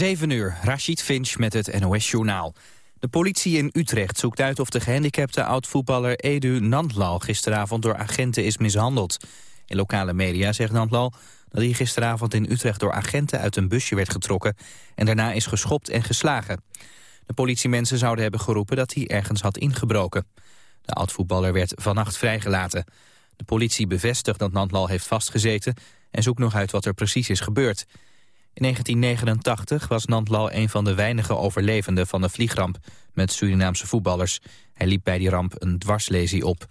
7 uur, Rashid Finch met het NOS-journaal. De politie in Utrecht zoekt uit of de gehandicapte oud-voetballer Edu Nandlal gisteravond door agenten is mishandeld. In lokale media zegt Nandlal dat hij gisteravond in Utrecht door agenten uit een busje werd getrokken en daarna is geschopt en geslagen. De politiemensen zouden hebben geroepen dat hij ergens had ingebroken. De oud-voetballer werd vannacht vrijgelaten. De politie bevestigt dat Nandlal heeft vastgezeten en zoekt nog uit wat er precies is gebeurd. In 1989 was Nandlal een van de weinige overlevenden van de vliegramp met Surinaamse voetballers. Hij liep bij die ramp een dwarslesie op.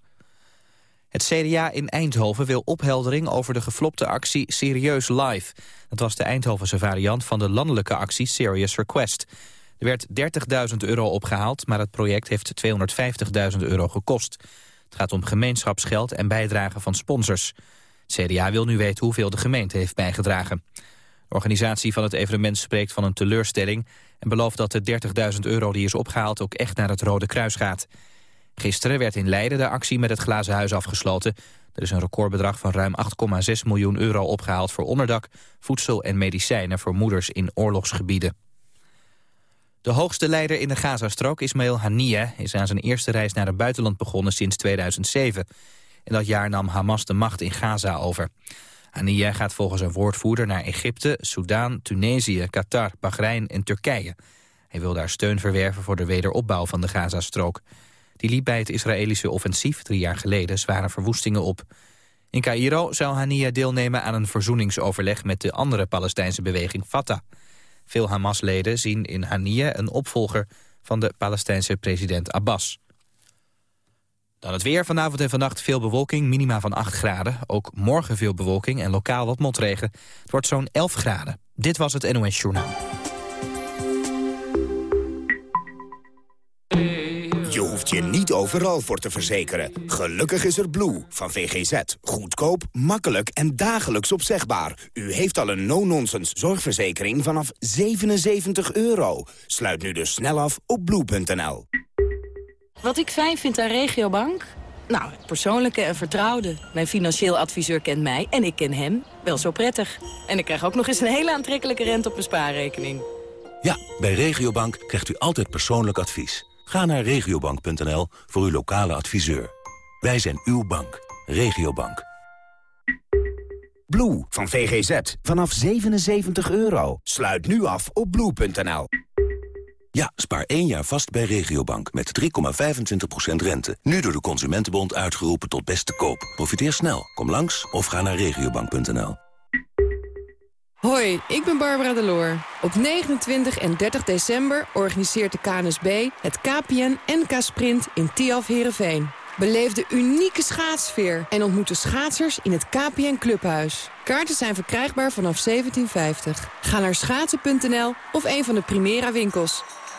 Het CDA in Eindhoven wil opheldering over de geflopte actie Serieus Live. Dat was de Eindhovense variant van de landelijke actie Serious Request. Er werd 30.000 euro opgehaald, maar het project heeft 250.000 euro gekost. Het gaat om gemeenschapsgeld en bijdragen van sponsors. Het CDA wil nu weten hoeveel de gemeente heeft bijgedragen. De organisatie van het evenement spreekt van een teleurstelling... en belooft dat de 30.000 euro die is opgehaald ook echt naar het Rode Kruis gaat. Gisteren werd in Leiden de actie met het Glazen Huis afgesloten. Er is een recordbedrag van ruim 8,6 miljoen euro opgehaald voor onderdak, voedsel en medicijnen voor moeders in oorlogsgebieden. De hoogste leider in de Gazastrook, Ismail Haniyeh, is aan zijn eerste reis naar het buitenland begonnen sinds 2007. In dat jaar nam Hamas de macht in Gaza over. Haniyeh gaat volgens een woordvoerder naar Egypte, Soudaan, Tunesië, Qatar, Bahrein en Turkije. Hij wil daar steun verwerven voor de wederopbouw van de Gazastrook. Die liep bij het Israëlische offensief drie jaar geleden zware verwoestingen op. In Cairo zou Haniyeh deelnemen aan een verzoeningsoverleg met de andere Palestijnse beweging Fatah. Veel Hamas-leden zien in Haniyeh een opvolger van de Palestijnse president Abbas. Dan het weer. Vanavond en vannacht veel bewolking, minima van 8 graden. Ook morgen veel bewolking en lokaal wat motregen. Het wordt zo'n 11 graden. Dit was het NOS Journaal. Je hoeft je niet overal voor te verzekeren. Gelukkig is er Blue van VGZ. Goedkoop, makkelijk en dagelijks opzegbaar. U heeft al een no-nonsense zorgverzekering vanaf 77 euro. Sluit nu dus snel af op blue.nl. Wat ik fijn vind aan Regiobank? Nou, persoonlijke en vertrouwde. Mijn financieel adviseur kent mij en ik ken hem wel zo prettig. En ik krijg ook nog eens een hele aantrekkelijke rente op mijn spaarrekening. Ja, bij Regiobank krijgt u altijd persoonlijk advies. Ga naar regiobank.nl voor uw lokale adviseur. Wij zijn uw bank. Regiobank. Blue van VGZ. Vanaf 77 euro. Sluit nu af op blue.nl. Ja, spaar één jaar vast bij Regiobank met 3,25% rente. Nu door de Consumentenbond uitgeroepen tot beste koop. Profiteer snel. Kom langs of ga naar regiobank.nl. Hoi, ik ben Barbara Deloor. Op 29 en 30 december organiseert de KNSB het KPN NK Sprint in Tiaf Herenveen. Beleef de unieke schaatsfeer en ontmoet de schaatsers in het KPN Clubhuis. Kaarten zijn verkrijgbaar vanaf 1750. Ga naar schaatsen.nl of een van de Primera winkels.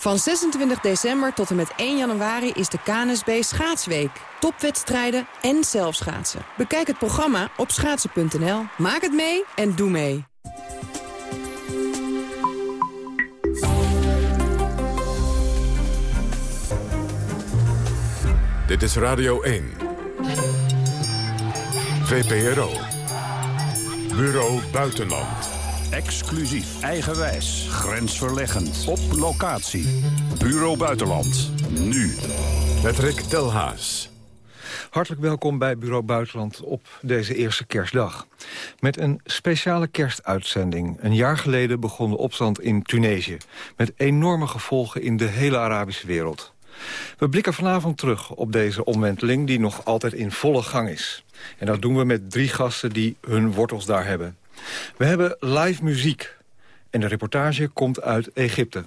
Van 26 december tot en met 1 januari is de KNSB Schaatsweek. Topwedstrijden en zelfschaatsen. Bekijk het programma op schaatsen.nl. Maak het mee en doe mee. Dit is Radio 1. VPRO. Bureau Buitenland. Exclusief, eigenwijs, grensverleggend, op locatie. Bureau Buitenland, nu. Patrick Delhaas. Hartelijk welkom bij Bureau Buitenland op deze eerste kerstdag. Met een speciale kerstuitzending. Een jaar geleden begon de opstand in Tunesië. Met enorme gevolgen in de hele Arabische wereld. We blikken vanavond terug op deze omwenteling die nog altijd in volle gang is. En dat doen we met drie gasten die hun wortels daar hebben. We hebben live muziek. En de reportage komt uit Egypte.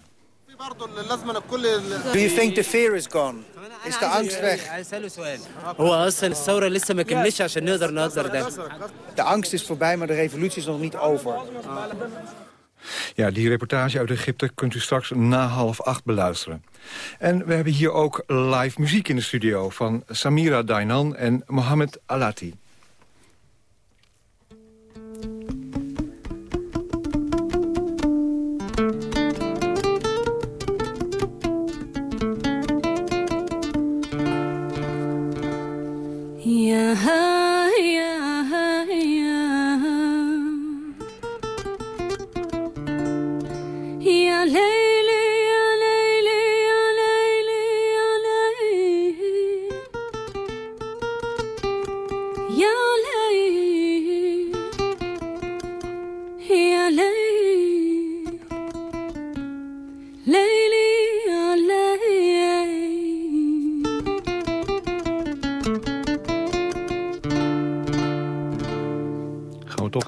Do you think the fear is gone? Is de angst weg? De angst is voorbij, maar de revolutie is nog niet over. Ja, die reportage uit Egypte kunt u straks na half acht beluisteren. En we hebben hier ook live muziek in de studio van Samira Dainan en Mohamed Alati. Yeah.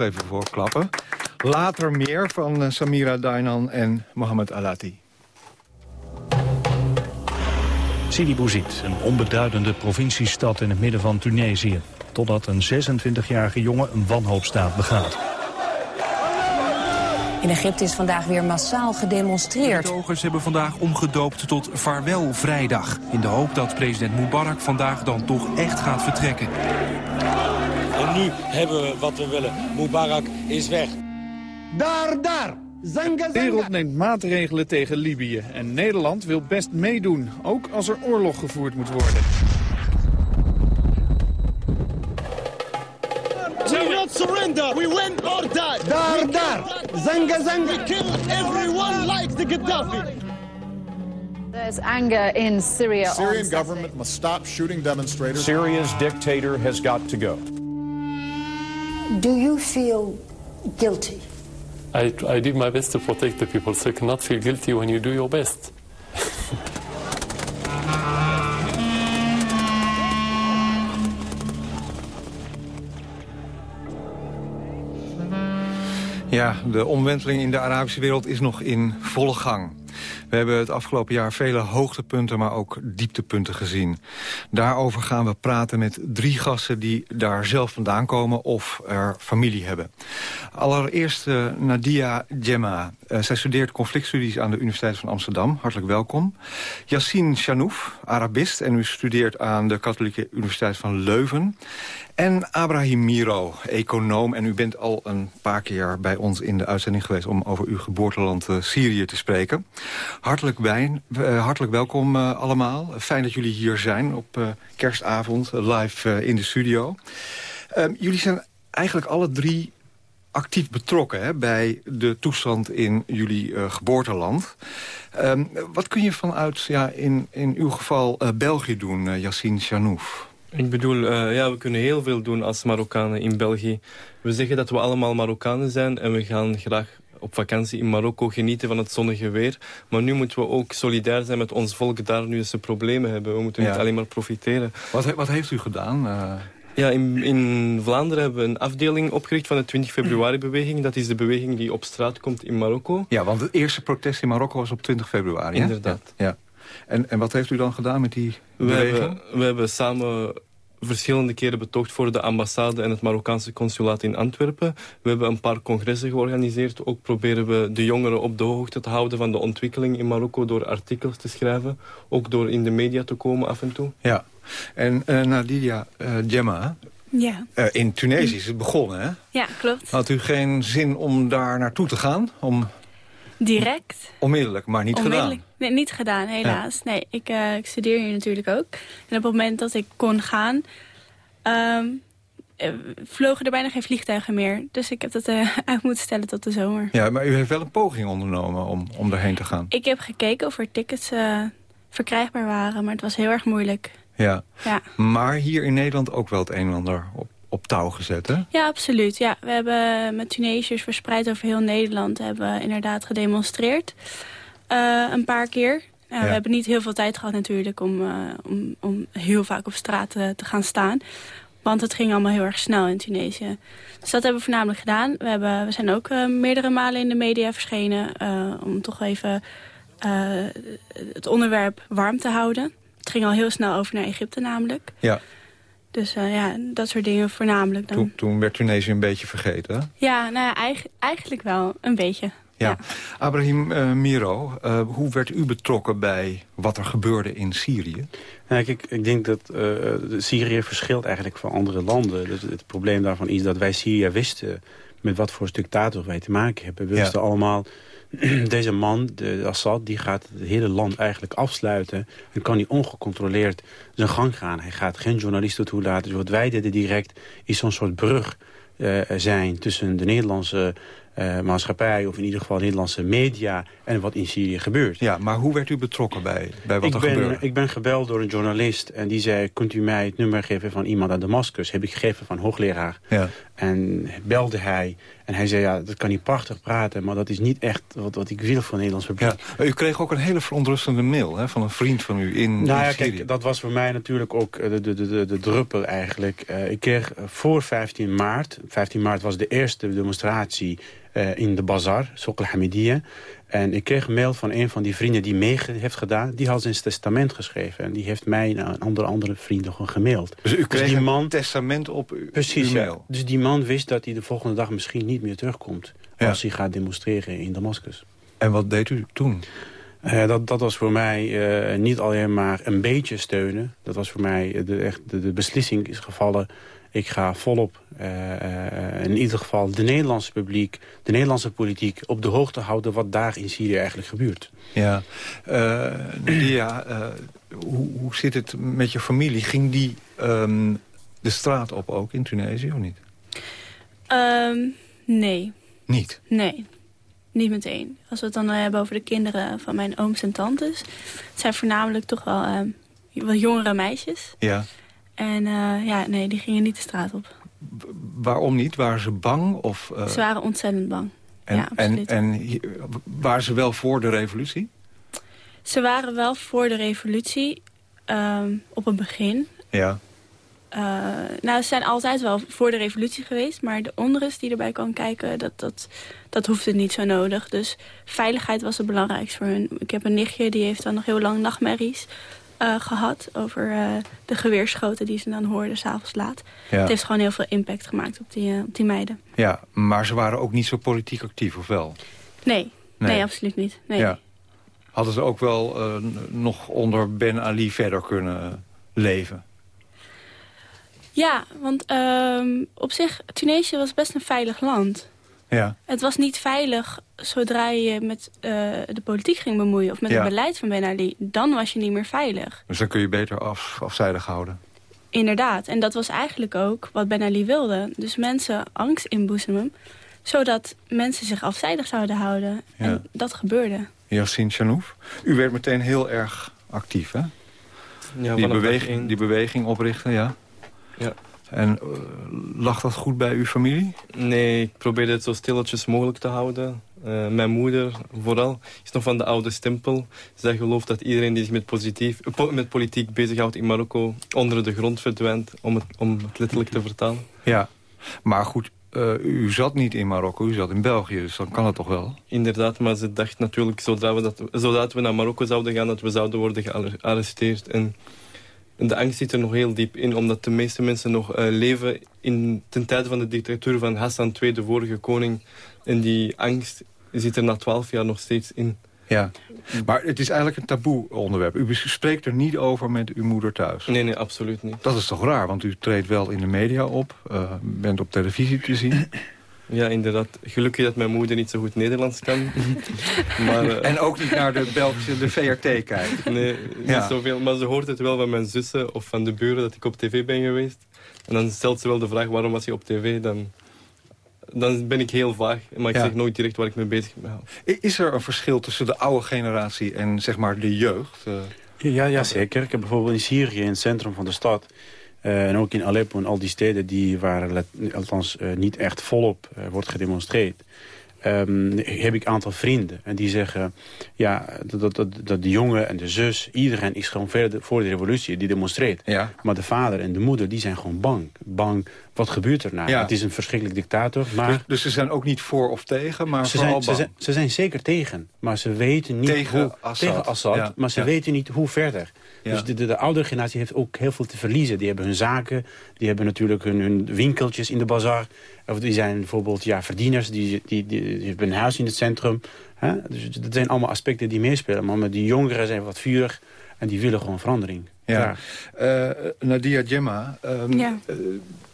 Even voorklappen. Later meer van eh, Samira Dainan en Mohamed Alati. Sidi Bouzid, een onbeduidende provinciestad in het midden van Tunesië. Totdat een 26-jarige jongen een wanhoopstaat begaat. In Egypte is vandaag weer massaal gedemonstreerd. De betogers hebben vandaag omgedoopt tot Vaarwel Vrijdag. In de hoop dat president Mubarak vandaag dan toch echt gaat vertrekken nu hebben we wat we willen. Mubarak is weg. Daar, daar! De wereld neemt maatregelen tegen Libië. En Nederland wil best meedoen, ook als er oorlog gevoerd moet worden. We will not surrender. We win or die. Daar, daar! Zanga, zanga! We kill everyone like the Gaddafi. There's anger in Syria. The Syrian government must stop shooting demonstrators. Syria's dictator has got to go. Do you feel guilty? I, I did my best to protect the people, so you cannot feel guilty when you do your best. Ja, de omwenteling in de Arabische wereld is nog in volle gang. We hebben het afgelopen jaar vele hoogtepunten, maar ook dieptepunten gezien. Daarover gaan we praten met drie gasten die daar zelf vandaan komen of er familie hebben. Allereerst uh, Nadia Gemma. Uh, zij studeert conflictstudies aan de Universiteit van Amsterdam. Hartelijk welkom. Yassine Chanouf, Arabist en u studeert aan de Katholieke Universiteit van Leuven. En Abrahim Miro, econoom. En u bent al een paar keer bij ons in de uitzending geweest... om over uw geboorteland uh, Syrië te spreken. Hartelijk, wijn, uh, hartelijk welkom uh, allemaal. Fijn dat jullie hier zijn op kerstavond, live in de studio. Ehm, jullie zijn eigenlijk alle drie actief betrokken hè, bij de toestand in jullie geboorteland. Um, wat kun je vanuit, ja, in, in uw geval, België doen, Yassine Chanouf? Ik bedoel, ja, we kunnen heel veel doen als Marokkanen in België. We zeggen dat we allemaal Marokkanen zijn en we gaan graag op vakantie in Marokko genieten van het zonnige weer. Maar nu moeten we ook solidair zijn met ons volk daar nu ze problemen hebben. We moeten ja. niet alleen maar profiteren. Wat, wat heeft u gedaan? Uh... Ja, in, in Vlaanderen hebben we een afdeling opgericht van de 20 februari-beweging. Dat is de beweging die op straat komt in Marokko. Ja, want het eerste protest in Marokko was op 20 februari. Inderdaad. Ja. ja. En, en wat heeft u dan gedaan met die we beweging? Hebben, we hebben samen verschillende keren betoogd voor de ambassade en het Marokkaanse consulaat in Antwerpen. We hebben een paar congressen georganiseerd. Ook proberen we de jongeren op de hoogte te houden van de ontwikkeling in Marokko door artikels te schrijven. Ook door in de media te komen af en toe. Ja, en uh, Nadidia uh, Gemma, ja. Uh, in Tunesië is het begonnen, hè? Ja, klopt. Had u geen zin om daar naartoe te gaan? Om Direct. Onmiddellijk, maar niet Onmiddellijk. gedaan? Nee, niet gedaan, helaas. Ja. Nee, ik, uh, ik, studeer hier natuurlijk ook. En op het moment dat ik kon gaan... Um, vlogen er bijna geen vliegtuigen meer. Dus ik heb dat uh, uit moeten stellen tot de zomer. Ja, maar u heeft wel een poging ondernomen om, om daarheen te gaan. Ik heb gekeken of er tickets uh, verkrijgbaar waren, maar het was heel erg moeilijk. Ja. ja, maar hier in Nederland ook wel het een en ander op op touw gezet, hè? Ja, absoluut. Ja, we hebben met Tunesiërs verspreid over heel Nederland... hebben we inderdaad gedemonstreerd. Uh, een paar keer. Uh, ja. We hebben niet heel veel tijd gehad natuurlijk... om, uh, om, om heel vaak op straat te gaan staan. Want het ging allemaal heel erg snel in Tunesië. Dus dat hebben we voornamelijk gedaan. We, hebben, we zijn ook meerdere malen in de media verschenen... om toch even het onderwerp warm te houden. Het ging al heel snel over naar Egypte namelijk. Ja. Dus uh, ja, dat soort dingen voornamelijk dan. Toen, toen werd Tunesië een beetje vergeten, hè? Ja, nou ja, eigenlijk, eigenlijk wel, een beetje. Ja. Abraham uh, Miro, uh, hoe werd u betrokken bij wat er gebeurde in Syrië? Nou, kijk, ik denk dat uh, Syrië verschilt eigenlijk van andere landen. Dus het probleem daarvan is dat wij Syrië wisten met wat voor dictator wij te maken hebben. We wisten ja. allemaal, deze man, de, Assad, die gaat het hele land eigenlijk afsluiten. En kan hij ongecontroleerd zijn gang gaan. Hij gaat geen journalisten toelaten. Dus wat wij deden direct is zo'n soort brug uh, zijn tussen de Nederlandse uh, maatschappij... of in ieder geval Nederlandse media en wat in Syrië gebeurt. Ja, maar hoe werd u betrokken bij, bij wat ik er ben, gebeurde? Ik ben gebeld door een journalist en die zei... kunt u mij het nummer geven van iemand uit Damascus? Heb ik gegeven van hoogleraar. Ja. En belde hij en hij zei... ja, dat kan niet prachtig praten... maar dat is niet echt wat, wat ik wil voor Nederlands publiek. Ja, u kreeg ook een hele verontrustende mail hè, van een vriend van u in, nou, ja, Syrië. Kijk, dat was voor mij natuurlijk ook de, de, de, de, de druppel eigenlijk. Uh, ik kreeg voor 15 maart... 15 maart was de eerste demonstratie uh, in de bazaar, Sok al-Hamidiyya. En ik kreeg een mail van een van die vrienden die mee heeft gedaan. Die had zijn testament geschreven. En die heeft mij en andere, andere vrienden gewoon gemaild. Dus u kreeg dus die een man, testament op uw, precies, uw mail? Ja. Dus die man wist dat hij de volgende dag misschien niet meer terugkomt. Ja. Als hij gaat demonstreren in Damascus. En wat deed u toen? Uh, dat, dat was voor mij uh, niet alleen maar een beetje steunen. Dat was voor mij, de, echt, de, de beslissing is gevallen ik ga volop uh, in ieder geval de Nederlandse publiek, de Nederlandse politiek op de hoogte houden wat daar in Syrië eigenlijk gebeurt. Ja, uh, Dia, hoe, hoe zit het met je familie? Ging die um, de straat op ook in Tunesië of niet? Um, nee. Niet? Nee. Niet meteen. Als we het dan hebben over de kinderen van mijn ooms en tantes. Het zijn voornamelijk toch wel uh, wat jongere meisjes. Ja. En uh, ja, nee, die gingen niet de straat op. Waarom niet? Waren ze bang? Of, uh... Ze waren ontzettend bang. En, ja, en, en waren ze wel voor de revolutie? Ze waren wel voor de revolutie um, op het begin. Ja. Uh, nou, ze zijn altijd wel voor de revolutie geweest. Maar de onrust die erbij kwam kijken, dat, dat, dat hoefde niet zo nodig. Dus veiligheid was het belangrijkst voor hun. Ik heb een nichtje, die heeft dan nog heel lang nachtmerries. Uh, gehad over uh, de geweerschoten die ze dan hoorden s'avonds laat. Ja. Het heeft gewoon heel veel impact gemaakt op die, uh, op die meiden. Ja, maar ze waren ook niet zo politiek actief, of wel? Nee, nee, nee absoluut niet. Nee. Ja. Hadden ze ook wel nog onder Ben Ali verder kunnen leven? Ja, want um, op zich, Tunesië was best een veilig land. Ja. Het was niet veilig zodra je met uh, de politiek ging bemoeien... of met ja. het beleid van Ben Ali. Dan was je niet meer veilig. Dus dan kun je beter af, afzijdig houden. Inderdaad. En dat was eigenlijk ook wat Ben Ali wilde. Dus mensen angst inboezemen... zodat mensen zich afzijdig zouden houden. Ja. En dat gebeurde. Yassine Chanouf, u werd meteen heel erg actief, hè? Ja, die, beweging, die beweging oprichten, ja. Ja. En uh, lag dat goed bij uw familie? Nee, ik probeerde het zo stilletjes mogelijk te houden. Uh, mijn moeder vooral is nog van de oude stempel. Zij gelooft dat iedereen die zich met, positief, po met politiek bezighoudt in Marokko... onder de grond verdwijnt, om het, om het letterlijk te vertalen. Ja, maar goed, uh, u zat niet in Marokko, u zat in België, dus dan kan het toch wel? Inderdaad, maar ze dacht natuurlijk, zodra we, dat, zodra we naar Marokko zouden gaan... dat we zouden worden gearresteerd en... En de angst zit er nog heel diep in, omdat de meeste mensen nog uh, leven in, ten tijde van de dictatuur van Hassan II, de vorige koning. En die angst zit er na twaalf jaar nog steeds in. Ja, maar het is eigenlijk een taboe onderwerp. U spreekt er niet over met uw moeder thuis. Nee, nee, absoluut niet. Dat is toch raar, want u treedt wel in de media op, uh, bent op televisie te zien. Ja, inderdaad. Gelukkig dat mijn moeder niet zo goed Nederlands kan. maar, uh... En ook niet naar de Belgische, de VRT kijkt. Nee, niet ja. zoveel. Maar ze hoort het wel van mijn zussen of van de buren dat ik op tv ben geweest. En dan stelt ze wel de vraag, waarom was je op tv? Dan, dan ben ik heel vaag. Maar ik ja. zeg nooit direct waar ik mee bezig ben. Is er een verschil tussen de oude generatie en zeg maar de jeugd? Uh... Ja, ja, zeker. Ik heb bijvoorbeeld in Syrië, in het centrum van de stad... Uh, en ook in Aleppo en al die steden die waar althans uh, niet echt volop uh, wordt gedemonstreerd. Um, heb ik een aantal vrienden. En die zeggen, ja, dat, dat, dat de jongen en de zus, iedereen is gewoon verder voor de revolutie, die demonstreert. Ja. Maar de vader en de moeder, die zijn gewoon bang. Bang wat gebeurt er nou? Ja. Het is een verschrikkelijk dictator, maar... Dus, dus ze zijn ook niet voor of tegen, maar Ze vooral zijn, ze, zijn, ze zijn zeker tegen, maar ze weten niet Tegen hoe... Assad. Tegen Assad, Ja, maar ze weten niet hoe verder. Ja. Dus de, de, de oudere generatie heeft ook heel veel te verliezen. Die hebben hun zaken, die hebben natuurlijk hun, hun winkeltjes in de bazar. Of die zijn bijvoorbeeld ja, verdieners, die, die, die, die hebben een huis in het centrum. Hè? Dus dat zijn allemaal aspecten die meespelen. Maar met die jongeren zijn wat vurig en die willen gewoon verandering. Ja. Eh, Nadia Gemma, ehm, Ja. eh,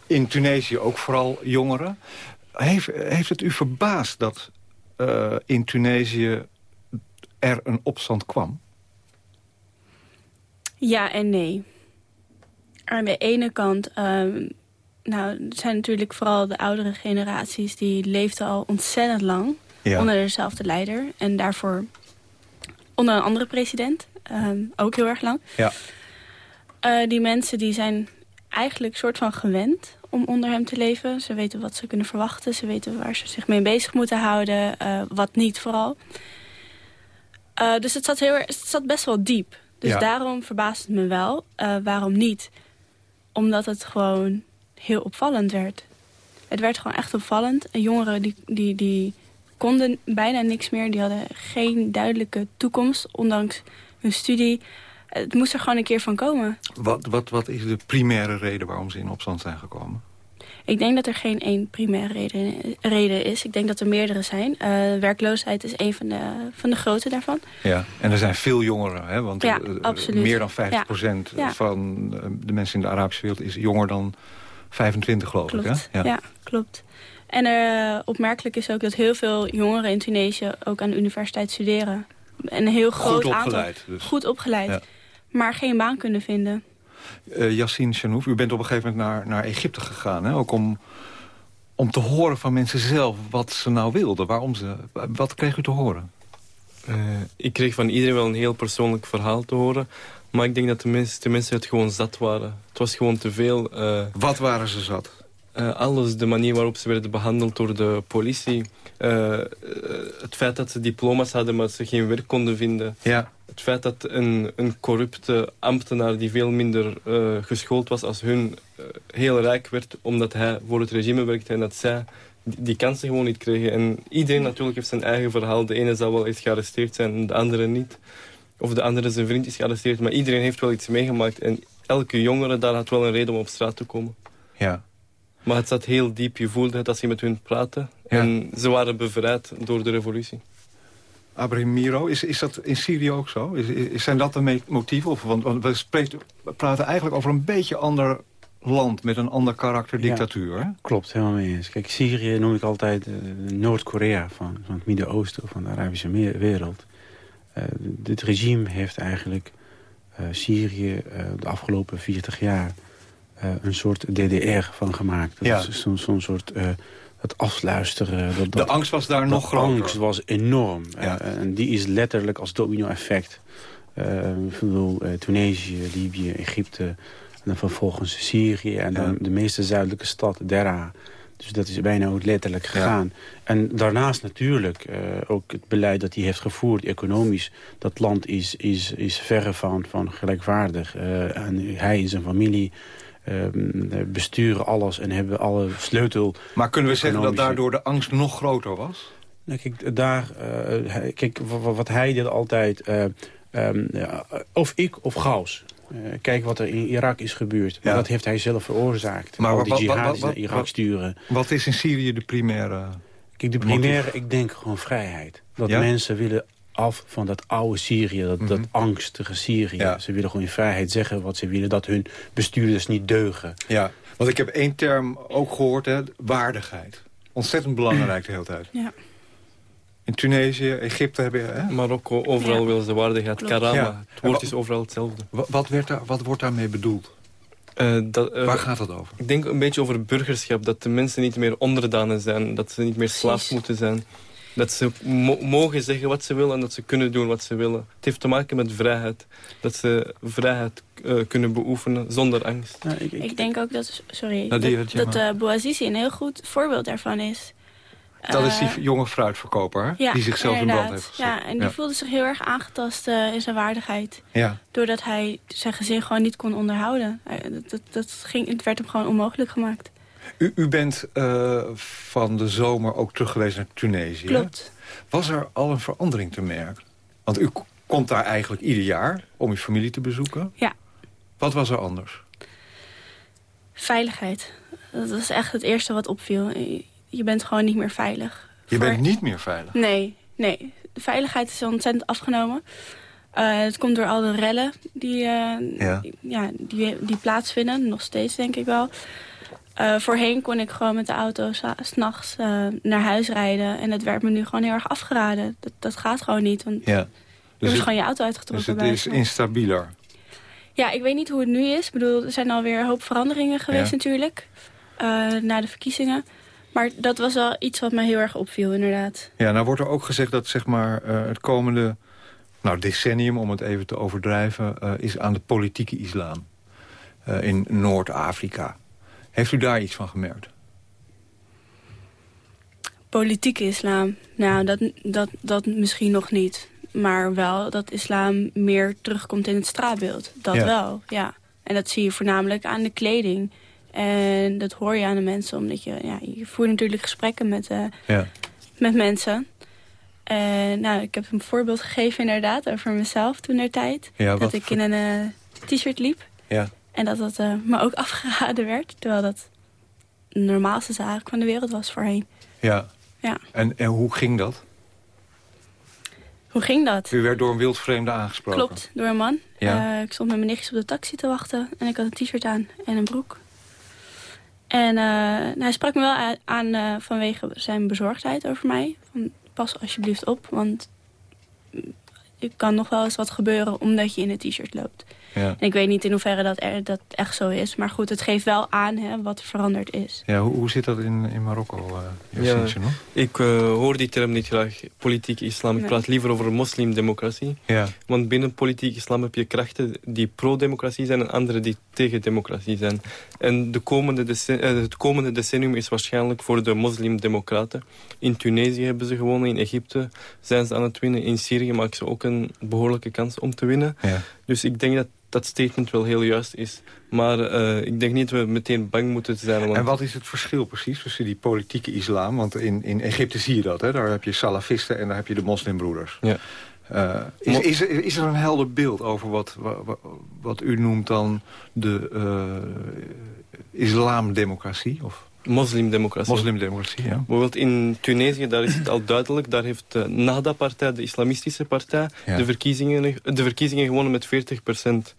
in Tunesië ook vooral jongeren. Heeft, heeft het u verbaasd dat eh, in Tunesië er een opstand kwam? Ja en nee. Aan de ene kant, ehm, nou, het zijn natuurlijk vooral de oudere generaties... die leefden al ontzettend lang Ja. onder dezelfde leider. En daarvoor onder een andere president, ehm, ook heel erg lang. Ja. Eh, die mensen die zijn eigenlijk soort van gewend om onder hem te leven. Ze weten wat ze kunnen verwachten. Ze weten waar ze zich mee bezig moeten houden. eh, wat niet vooral. Eh, dus het zat, heel, het zat best wel diep. Dus Ja. daarom verbaast het me wel. Eh, waarom niet? Omdat het gewoon heel opvallend werd. Het werd gewoon echt opvallend. En jongeren die, die, die konden bijna niks meer. Die hadden geen duidelijke toekomst, ondanks hun studie. Het moest er gewoon een keer van komen. Wat, wat, wat is de primaire reden waarom ze in opstand zijn gekomen? Ik denk dat er geen één primaire reden, reden is. Ik denk dat er meerdere zijn. Eh, werkloosheid is een van de, van de grote daarvan. Ja, en er zijn veel jongeren, hè? want Ja, eh, absoluut. meer dan 50 Ja. Ja. van eh, de mensen in de Arabische wereld is jonger dan 25, geloof Klopt. ik. Hè? Ja. klopt. En eh, opmerkelijk is ook dat heel veel jongeren in Tunesië ook aan de universiteit studeren. Een heel Goed groot opgeleid, aantal. dus. Goed opgeleid. Maar geen baan kunnen vinden. Eh, Yassine Chanouf, u bent op een gegeven moment naar, naar Egypte gegaan. Hè? Ook om, om te horen van mensen zelf wat ze nou wilden. Waarom ze, wat kreeg u te horen? Eh, ik kreeg van iedereen wel een heel persoonlijk verhaal te horen. Maar ik denk dat de mensen, de mensen het gewoon zat waren. Het was gewoon te veel. eh, Wat waren ze zat? Eh, alles, de manier waarop ze werden behandeld door de politie. Eh, eh, het feit dat ze diploma's hadden, maar ze geen werk konden vinden. Ja. Het feit dat een, een corrupte ambtenaar die veel minder geschoold was als hun... heel rijk werd omdat hij voor het regime werkte en dat zij die, die kansen gewoon niet kregen. En iedereen natuurlijk heeft zijn eigen verhaal. De ene zal wel eens gearresteerd zijn, de andere niet. Of de andere zijn vriend is gearresteerd. Maar iedereen heeft wel iets meegemaakt. En elke jongere daar had wel een reden om op straat te komen. Ja. Maar het zat heel diep. Je voelde het als je met hun praatte. En ze waren bevrijd door de revolutie. Abraham Miro, is, is dat in Syrië ook zo? Is, is, zijn dat de motieven? Of, want, want we, spreken- we praten eigenlijk over een beetje ander land... met een ander karakter, dictatuur. Klopt, helemaal mee eens. Kijk, Syrië noem ik altijd eh, Noord-Korea van, van het Midden-Oosten... of van de Arabische wereld. Eh, dit regime heeft eigenlijk eh, Syrië eh, de afgelopen 40 jaar... eh, een soort DDR van gemaakt. Dat Ja. is zo'n soort... eh, dat afluisteren. Dat, De angst was daar nog groter. angst was enorm. Ja. Eh, en die is letterlijk als domino-effect. Eh, ik bedoel, eh, Tunesië, Libië, Egypte... en dan vervolgens Syrië... en dan de meeste zuidelijke stad, Dera. Dus dat is bijna ook letterlijk gegaan. En daarnaast natuurlijk eh, ook het beleid dat hij heeft gevoerd, economisch. Dat land is, is, is verre van, van gelijkwaardig. Eh, en hij en zijn familie eh, besturen alles en hebben alle sleutel... Maar kunnen we zeggen dat daardoor de angst nog groter was? nou, kijk, daar, eh, kijk wa- wa- wat hij deed altijd... eh, ehm, ja, of ik of Gauss. Eh, kijk wat er in Irak is gebeurd. Maar dat heeft hij zelf veroorzaakt. Maar Al die naar Irak wat- sturen. Wat is in Syrië de primaire... Kijk, de motief? primaire, ik denk gewoon vrijheid. Dat Ja? mensen willen af van dat oude Syrië, dat, dat Mhm. angstige Syrië. Ja. Ze willen gewoon in vrijheid zeggen wat ze willen. Dat hun bestuurders niet deugen. Ja, want ik heb één term ook gehoord, hè, waardigheid. Ontzettend belangrijk de hele tijd. Ja. In Tunesië, Egypte hebben... Hè? Marokko, overal Ja. willen ze waardigheid. Klopt. Karama, Ja. het woord is overal hetzelfde. Wa- Wat, werd daar, wat wordt daarmee bedoeld? Eh, dat, eh, Waar gaat het over? Ik denk een beetje over burgerschap. Dat de mensen niet meer onderdanen zijn. Dat ze niet meer slaaf moeten zijn. Dat ze mo- mogen zeggen wat ze willen en dat ze kunnen doen wat ze willen. Het heeft te maken met vrijheid. Dat ze vrijheid eh, kunnen beoefenen zonder angst. Nou, ik, ik- Ik denk ook dat, sorry, Nadia, dat, dat eh, Bouazizi een heel goed voorbeeld daarvan is. Dat is Eh, die jonge fruitverkoper, hè? ja, die zichzelf in brand heeft gezet. Ja, en die voelde zich heel erg aangetast eh, in zijn waardigheid. Ja. Doordat hij zijn gezin gewoon niet kon onderhouden. Dat, dat ging, het werd hem gewoon onmogelijk gemaakt. U, u bent uh, van de zomer ook terug geweest naar Tunesië. Klopt. Was er al een verandering te merken? Want u komt daar eigenlijk ieder jaar om uw familie te bezoeken. Ja. Wat was er anders? Veiligheid. Dat is echt het eerste wat opviel. Je bent gewoon niet meer veilig. Je bent niet meer veilig? Nee, nee. De veiligheid is ontzettend afgenomen. Uh, het komt door al de rellen die, uh, ja. ja. die, die plaatsvinden. Nog steeds, denk ik wel. Uh, voorheen kon ik gewoon met de auto s'nachts naar huis rijden. En dat werd me nu gewoon heel erg afgeraden. Dat, dat gaat gewoon niet. Want ja. Dus je gewoon je auto uitgetrokken. Dus het is instabieler? Ja, ik weet niet hoe het nu is. Ik bedoel, er zijn alweer een hoop veranderingen geweest natuurlijk. na de verkiezingen. Maar dat was wel iets wat mij heel erg opviel, inderdaad. Ja, nou wordt er ook gezegd dat zeg maar, het komende nou, decennium, om het even te overdrijven... Uh, is aan de politieke islam uh, in Noord-Afrika. Heeft u daar iets van gemerkt? Politieke islam? Nou, dat, dat, dat misschien nog niet. Maar wel dat islam meer terugkomt in het straatbeeld. Dat wel, ja. En dat zie je voornamelijk aan de kleding. En dat hoor je aan de mensen, omdat je, ja, je voert natuurlijk gesprekken met, uh, ja. met mensen. En nou, ik heb een voorbeeld gegeven inderdaad over mezelf toen der tijd. dat ik in een uh, t-shirt liep. Ja. En dat dat uh, me ook afgeraden werd. Terwijl dat de normaalste zaak van de wereld was voorheen. Ja. ja. En, en hoe ging dat? Hoe ging dat? U werd door een wildvreemde aangesproken? Klopt, door een man. Ja. Uh, ik stond met mijn nichtjes op de taxi te wachten. En ik had een t-shirt aan en een broek. En uh, hij sprak me wel aan vanwege zijn bezorgdheid over mij. Van, pas alsjeblieft op, want er kan nog wel eens wat gebeuren omdat je in een t-shirt loopt. Ja. En ik weet niet in hoeverre dat, er, dat echt zo is. Maar goed, het geeft wel aan hè, wat er veranderd is. Ja, hoe, hoe zit dat in, in Marokko, uh, ja, nog? Ik uh, hoor die term niet graag, politiek islam. Ik praat liever over moslimdemocratie. Ja. Want binnen politiek islam heb je krachten die pro-democratie zijn... en andere die tegen democratie zijn. En de komende uh, het komende decennium is waarschijnlijk voor de moslimdemocraten. In Tunesië hebben ze gewonnen, in Egypte zijn ze aan het winnen. In Syrië maken ze ook een behoorlijke kans om te winnen. Ja. Dus ik denk dat dat statement wel heel juist is. Maar uh, ik denk niet dat we meteen bang moeten zijn. Want... En wat is het verschil precies tussen die politieke islam? Want in, in Egypte zie je dat, hè? daar heb je salafisten en daar heb je de moslimbroeders. Ja. Uh, is, is, er, is er een helder beeld over wat, wat, wat u noemt dan de uh, islamdemocratie? Of? Moslimdemocratie. Moslimdemocratie, ja. Bijvoorbeeld in Tunesië, daar is het al duidelijk. Daar heeft de Nahda-partij, de islamistische partij, de, verkiezingen, de verkiezingen gewonnen met 40 procent.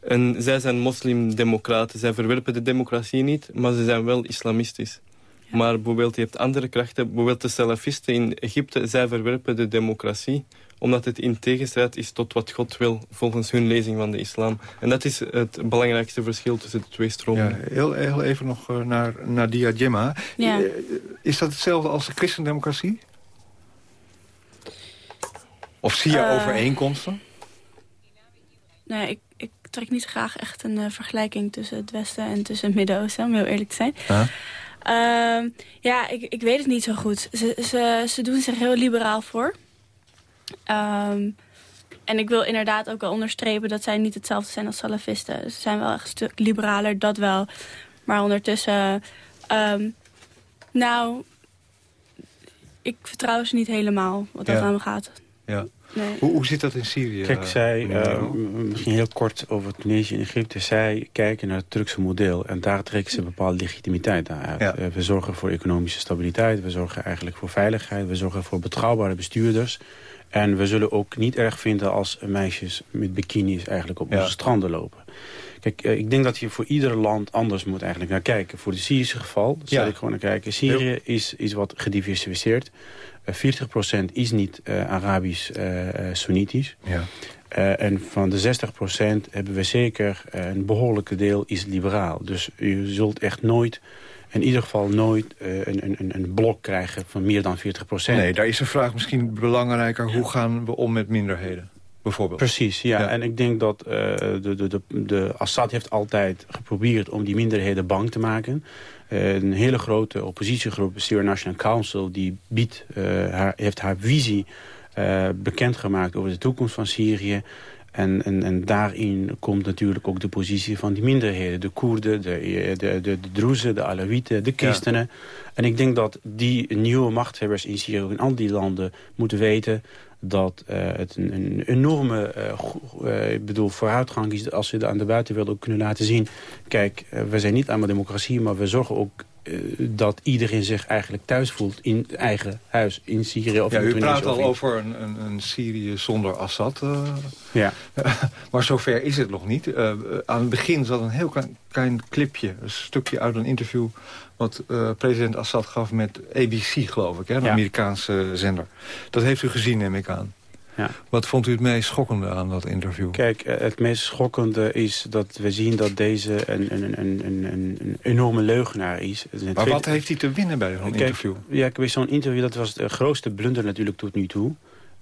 En zij zijn moslimdemocraten. Zij verwerpen de democratie niet, maar ze zijn wel islamistisch. Maar bijvoorbeeld, je hebt andere krachten. Bijvoorbeeld de salafisten in Egypte, zij verwerpen de democratie omdat het in tegenstrijd is tot wat God wil, volgens hun lezing van de islam. En dat is het belangrijkste verschil tussen de twee stromen. Ja, heel, heel even nog eh, naar Nadia Gemma. Ja. Eh, is dat hetzelfde als de christendemocratie? Of zie je uh, overeenkomsten? Nee, ik, ik trek niet graag echt een vergelijking tussen het Westen en tussen het Midden-Oosten, om heel eerlijk te zijn. Uh uh, ja, ik, ik weet het niet zo goed. Ze, ze, ze doen zich heel liberaal voor. Um, en ik wil inderdaad ook wel onderstrepen dat zij niet hetzelfde zijn als salafisten. Ze zijn wel echt een stuk liberaler, dat wel. Maar ondertussen... Um, nou, ik vertrouw ze niet helemaal wat dat ja. aan gaat. Ja. Nee. Hoe, hoe zit dat in Syrië? Kijk, zij, uh, misschien heel kort over Tunesië en Egypte. Zij kijken naar het Turkse model en daar trekken ze bepaalde legitimiteit uit. Ja. Uh, we zorgen voor economische stabiliteit, we zorgen eigenlijk voor veiligheid... we zorgen voor betrouwbare bestuurders... En we zullen ook niet erg vinden als meisjes met bikinis eigenlijk op onze stranden lopen. Kijk, eh, ik denk dat je voor ieder land anders moet eigenlijk naar kijken. Voor het Syrische geval zal ik gewoon naar kijken. Syrië is, is wat gediversificeerd. Uh, eh, 40% is niet uh, Arabisch-Sunnitisch. ja. en van de 60% hebben we zeker een behoorlijke deel is liberaal. Dus je zult echt nooit in ieder geval nooit een, een, een blok krijgen van meer dan 40 procent. Nee, daar is de vraag misschien belangrijker. Hoe gaan we om met minderheden? Bijvoorbeeld. Precies, ja. En ik denk dat uh, de, de, de, de Assad heeft altijd geprobeerd om die minderheden bang te maken. Uh, een hele grote oppositiegroep, de Syrian National Council, die biedt, haar, heeft haar visie bekendgemaakt over de toekomst van Syrië. En, en, en daarin komt natuurlijk ook de positie van die minderheden. De Koerden, de, de, de, de Druzen, de Alawieten, de christenen. En ik denk dat die nieuwe machthebbers in Syrië, in al die landen, moeten weten dat uh, het een, een enorme uh, uh, bedoel, vooruitgang is... als ze aan de buitenwereld ook kunnen laten zien... kijk, we zijn niet allemaal democratie, maar we zorgen ook dat iedereen zich eigenlijk thuis voelt in eigen huis in Syrië of ja, in U praat al in... over een, een, een, Syrië zonder Assad. Uh, ja. maar zover is het nog niet. Uh, aan het begin zat een heel klein, klein clipje, een stukje uit een interview... wat president Assad gaf met ABC, geloof ik, hè, een ja. Amerikaanse zender. Dat heeft u gezien, neem ik aan. Ja. Wat vond u het meest schokkende aan dat interview? Kijk, het meest schokkende is dat we zien dat deze een, een, een, een, een enorme leugenaar is. Maar tweede... wat heeft hij te winnen bij zo'n interview? Ja, zo'n interview, dat was de grootste blunder natuurlijk tot nu toe.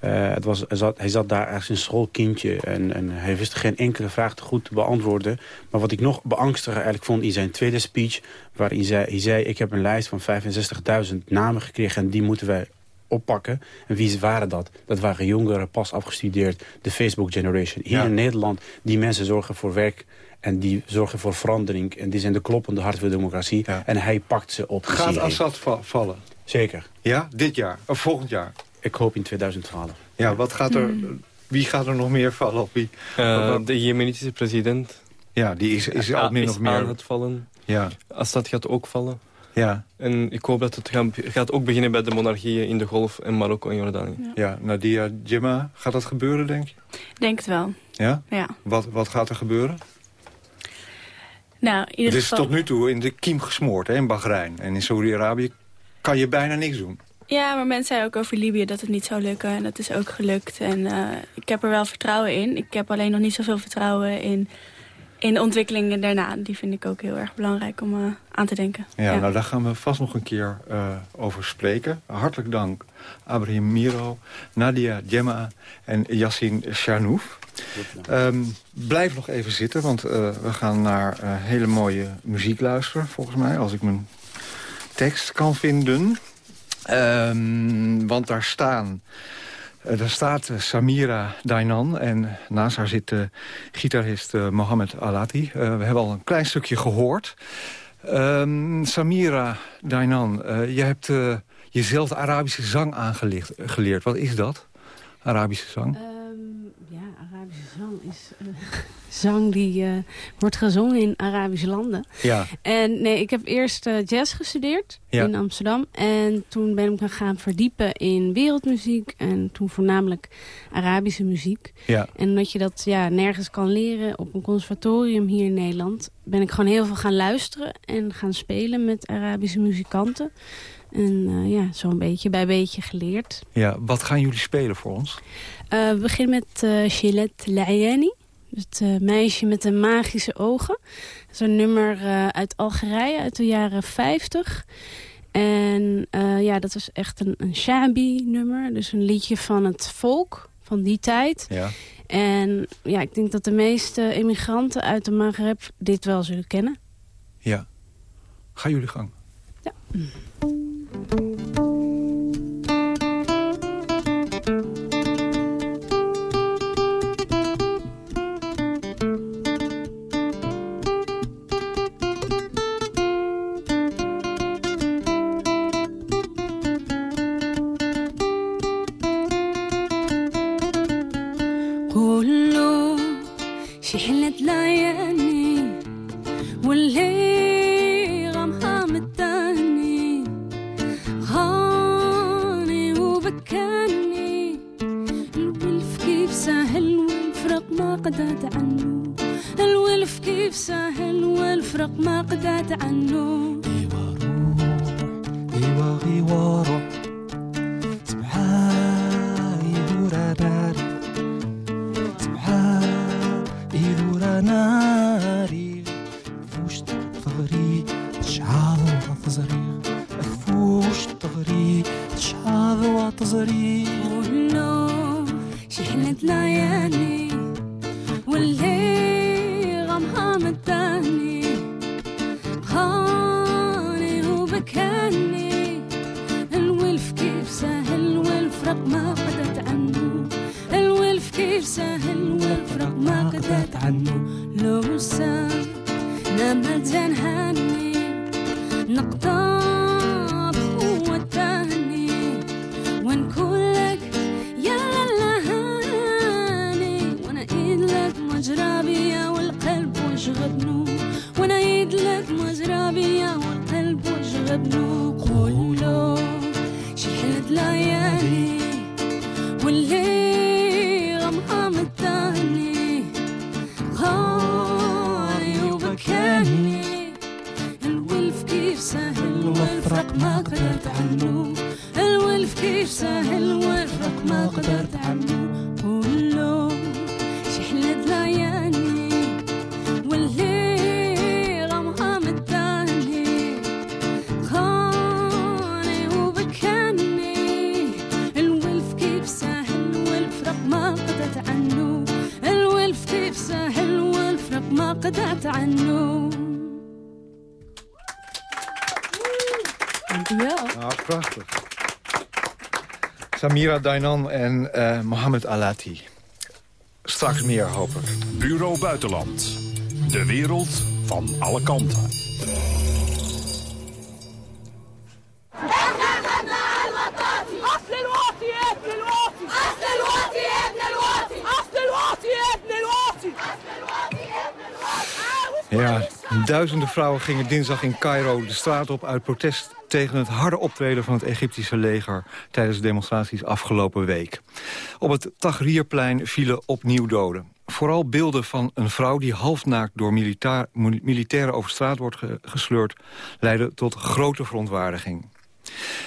Uh, het was, hij, zat, hij zat daar als een schoolkindje en, en hij wist geen enkele vraag te goed te beantwoorden. Maar wat ik nog beangstiger eigenlijk vond in zijn tweede speech... waarin zei, hij zei, ik heb een lijst van 65.000 namen gekregen en die moeten wij oppakken. En wie waren dat? Dat waren jongeren, pas afgestudeerd, de Facebook generation. Hier ja. in Nederland, die mensen zorgen voor werk en die zorgen voor verandering. En die zijn de kloppende hart voor de democratie. Ja. En hij pakt ze op. Gaat Assad va vallen? Zeker. Ja, dit jaar? Of volgend jaar? Ik hoop in 2012. Ja, wat gaat er... Hmm. Wie gaat er nog meer vallen? Of wie? Uh, de Jemenitische president. Ja, die is, is al min of meer... aan het vallen. Ja. Assad gaat ook vallen. Ja. En ik hoop dat het gaat ook beginnen bij de monarchieën in de Golf en Marokko en Jordanië. Ja, ja Nadia Jimma, gaat dat gebeuren, denk je? Denk het wel. Ja? Ja. Wat, wat gaat er gebeuren? Nou, in ieder Het is geval... tot nu toe in de kiem gesmoord, hè, in Bahrein. En in Saudi-Arabië kan je bijna niks doen. Ja, maar mensen zeiden ook over Libië dat het niet zou lukken. En dat is ook gelukt. En uh, ik heb er wel vertrouwen in. Ik heb alleen nog niet zoveel vertrouwen in in de ontwikkelingen daarna. Die vind ik ook heel erg belangrijk om uh, aan te denken. Ja, ja, nou daar gaan we vast nog een keer uh, over spreken. Hartelijk dank Abraham Miro, Nadia Djemma en Yassine Charnouf. Um, blijf nog even zitten, want we gaan naar hele mooie muziek luisteren, volgens mij. Als ik mijn tekst kan vinden. Um, want daar staan... Uh, daar staat Samira Dainan en naast haar zit uh, gitarist Mohamed Alati. we hebben al een klein stukje gehoord. Um, Samira Dainan, je hebt jezelf de Arabische zang aangeleerd. Wat is dat, Arabische zang? Um, ja, Arabische zang is zang die uh, wordt gezongen in Arabische landen. Ja. En nee, ik heb eerst uh, jazz gestudeerd ja. in Amsterdam. En toen ben ik me gaan verdiepen in wereldmuziek. En toen voornamelijk Arabische muziek. Ja. En omdat je dat ja, nergens kan leren op een conservatorium hier in Nederland... ben ik gewoon heel veel gaan luisteren en gaan spelen met Arabische muzikanten. En uh, ja, zo'n beetje bij beetje geleerd. Ja, wat gaan jullie spelen voor ons? we beginnen met Shilet Layani. Het uh, meisje met de magische ogen. Dat is een nummer uh, uit Algerije uit de jaren 50. En uh, ja, dat was echt een, een shabi-nummer. Dus een liedje van het volk van die tijd. Ja. En ja, ik denk dat de meeste immigranten uit de Maghreb dit wel zullen kennen. Ja. Ga jullie gang. Ja. Samira Dainan en eh, Mohamed Alati. Straks meer, hopelijk. Bureau Buitenland. De wereld van alle kanten. Duizenden vrouwen gingen dinsdag in Cairo de straat op uit protest tegen het harde optreden van het Egyptische leger tijdens de demonstraties afgelopen week. Op het Tahrirplein vielen opnieuw doden. Vooral beelden van een vrouw die halfnaakt door militair, militairen over straat wordt ge- gesleurd... leiden tot grote verontwaardiging.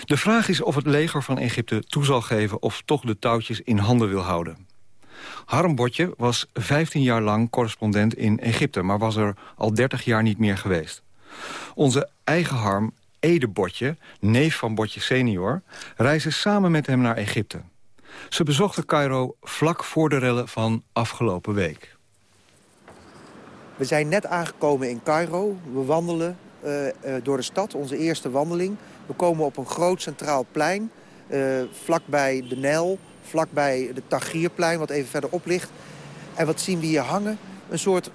De vraag is of het leger van Egypte toe zal geven... of toch de touwtjes in handen wil houden. Harm Botje was 15 jaar lang correspondent in Egypte... maar was er al 30 jaar niet meer geweest. Onze eigen Harm, Ede Botje, neef van Botje senior... reisde samen met hem naar Egypte. Ze bezochten Cairo vlak voor de rellen van afgelopen week. We zijn net aangekomen in Cairo. We wandelen eh, eh, door de stad, onze eerste wandeling. We komen op een groot centraal plein, vlakbij de Nijl, vlakbij de Tahrirplein, wat even verderop ligt. En wat zien we hier hangen? Een soort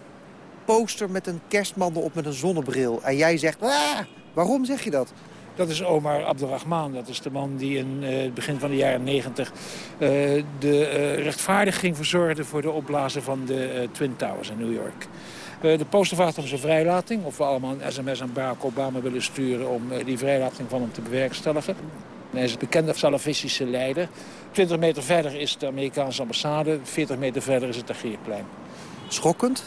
poster met een kerstmandel op met een zonnebril. En jij zegt, "Ah, waarom zeg je dat? Dat is Omar Abdurrahman. Dat is de man die in eh, het begin van de jaren 90 eh, de eh, rechtvaardiging verzorgde voor de opblazen van de eh, Twin Towers in New York. Eh, de poster vraagt om zijn vrijlating. Of we allemaal een sms aan Barack Obama willen sturen om eh, die vrijlating van hem te bewerkstelligen. Hij is een bekende salafistische leider. 20 meter verder is de Amerikaanse ambassade. 40 meter verder is het Tahrirplein. Schokkend?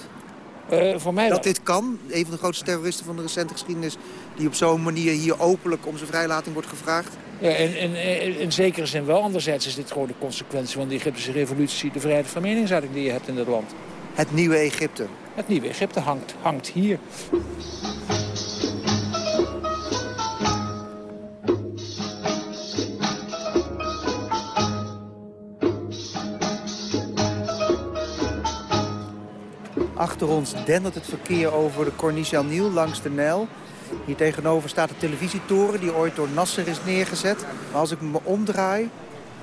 Eh, voor mij dat wel. dit kan. Een van de grootste terroristen van de recente geschiedenis... die op zo'n manier hier openlijk om zijn vrijlating wordt gevraagd. Ja, in, in, in, in zekere zin wel. Anderzijds is dit gewoon de consequentie van de Egyptische revolutie... de vrijheid van meningsuiting die je hebt in dit land. Het nieuwe Egypte. Het nieuwe Egypte hangt, hangt hier. Achter ons dendert het verkeer over de Corniche El Niel langs de Nijl. Hier tegenover staat de televisietoren die ooit door Nasser is neergezet. Maar als ik me omdraai,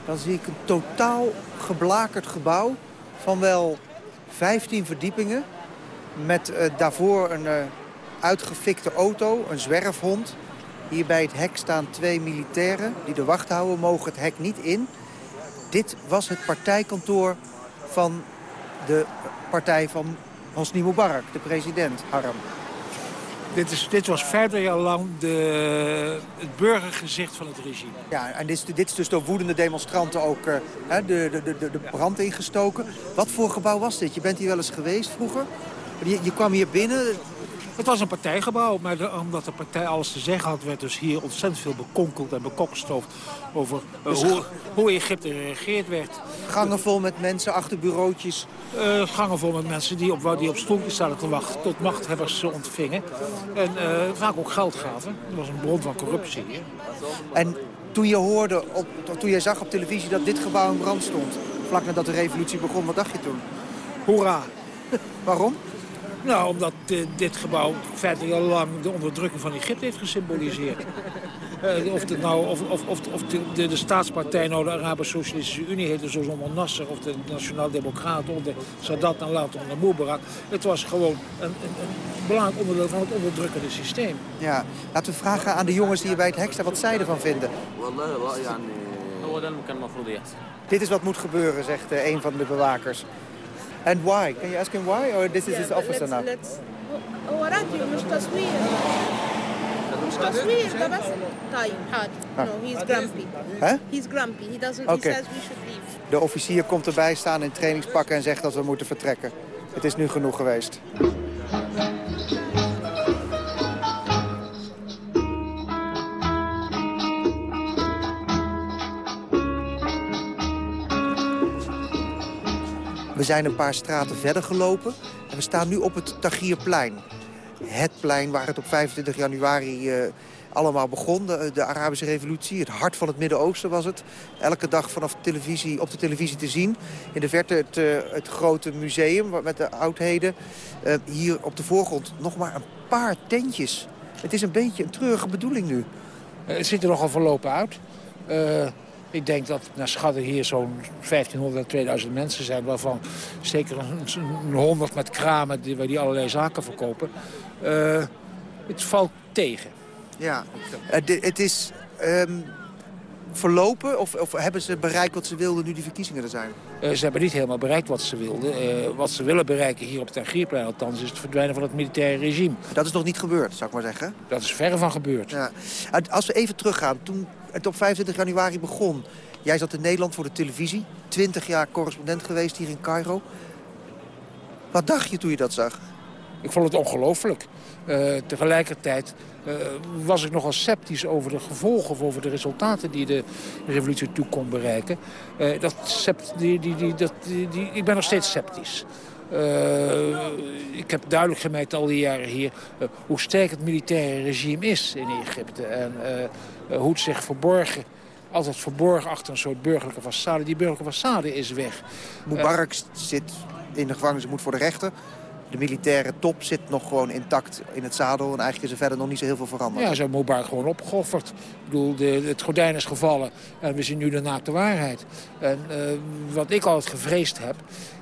dan zie ik een totaal geblakerd gebouw van wel 15 verdiepingen. Met eh, daarvoor een eh, uitgefikte auto, een zwerfhond. Hier bij het hek staan twee militairen die de wacht houden, mogen het hek niet in. Dit was het partijkantoor van de partij van Hosni Mubarak, de president, Haram. Dit, is, dit was vijftig jaar lang de, het burgergezicht van het regime. Ja, en dit is, dit is dus door woedende demonstranten ook eh, hè, de, de, de, de brand ingestoken. Wat voor gebouw was dit? Je bent hier wel eens geweest vroeger? Je, je kwam hier binnen. Het was een partijgebouw, maar de- omdat de partij alles te zeggen had... werd dus hier ontzettend veel bekonkeld en bekokstoofd... over eh, Dus- hoe, hoe Egypte geregeerd werd. Gangen vol met mensen achter bureautjes. Eh, gangen vol met mensen die op, die op stoeltjes zaten te wachten... tot machthebbers ze ontvingen. En eh, vaak ook geld gaven. Dat was een bron van corruptie hier. En toen je hoorde, op, toen je zag op televisie dat dit gebouw in brand stond... vlak nadat de revolutie begon, wat dacht je toen? Hoera! Waarom? Nou, omdat eh, dit gebouw 50 jaar lang de onderdrukking van Egypte heeft gesymboliseerd. Uh, of, het nou, of, of, of, of de, de, de, staatspartij nou de Arabische Socialistische Unie heette... zoals onder Nasser of de Nationaal Democraten onder Sadat en later onder Mubarak. Het was gewoon een, een, een, belangrijk onderdeel van het onderdrukkende systeem. Ja, laten we vragen aan de jongens die hier bij het hek staan wat zij ervan vinden. Dit is wat moet gebeuren, zegt uh, een van de bewakers. And why? Can you ask him why? Or this is his officer now? هو راديو مش تصوير مش تصوير ده بس طيب حاضر no he's grumpy Huh? he's grumpy he doesn't Okay. he says we should leave De officier komt erbij staan in trainingspakken en zegt dat we moeten vertrekken. Het is nu genoeg geweest. We zijn een paar straten verder gelopen en we staan nu op het Tagierplein. Het plein waar het op 25 januari eh, allemaal begon, de, Arabische revolutie. Het hart van het Midden-Oosten was het. Elke dag vanaf televisie, op de televisie te zien. In de verte het, eh, het grote museum met de oudheden. Eh, hier op de voorgrond nog maar een paar tentjes. Het is een beetje een treurige bedoeling nu. Het ziet er nogal verlopen uit. Ik denk dat naar schatting hier zo'n 1500 à 2000 mensen zijn... waarvan zeker een, een 100 met kramen die, waar die allerlei zaken verkopen. Eh, het valt tegen. Ja, di- het is ehm, verlopen of, of hebben ze bereikt wat ze wilden nu die verkiezingen er zijn? Eh, ze hebben niet helemaal bereikt wat ze wilden. Wat ze willen bereiken hier op het Tagierplein althans... is het verdwijnen van het militaire regime. Dat is nog niet gebeurd, zou ik maar zeggen. Dat is verre van gebeurd. Ja. Als we even teruggaan, toen het op 25 januari begon... jij zat in Nederland voor de televisie, 20 jaar correspondent geweest hier in Cairo. Wat dacht je toen je dat zag? Ik vond het ongelooflijk. Eh, tegelijkertijd eh, was ik nogal sceptisch over de gevolgen... of over de resultaten die de revolutie toe kon bereiken. Eh, dat die, die, dat, die, ik ben nog steeds sceptisch. Ik heb duidelijk gemerkt al die jaren hier... hoe sterk het militaire regime is in Egypte. En hoe het zich verborgen... Altijd verborgen achter een soort burgerlijke façade. Die burgerlijke façade is weg. Mubarak zit in de gevangenis, moet voor de rechter. De militaire top zit nog gewoon intact in het zadel. En eigenlijk is er verder nog niet zo heel veel veranderd. Ja, ze hebben Mubarak gewoon opgeofferd. Ik bedoel, de, het gordijn is gevallen en we zien nu de naakte waarheid. En eh, wat ik altijd gevreesd heb,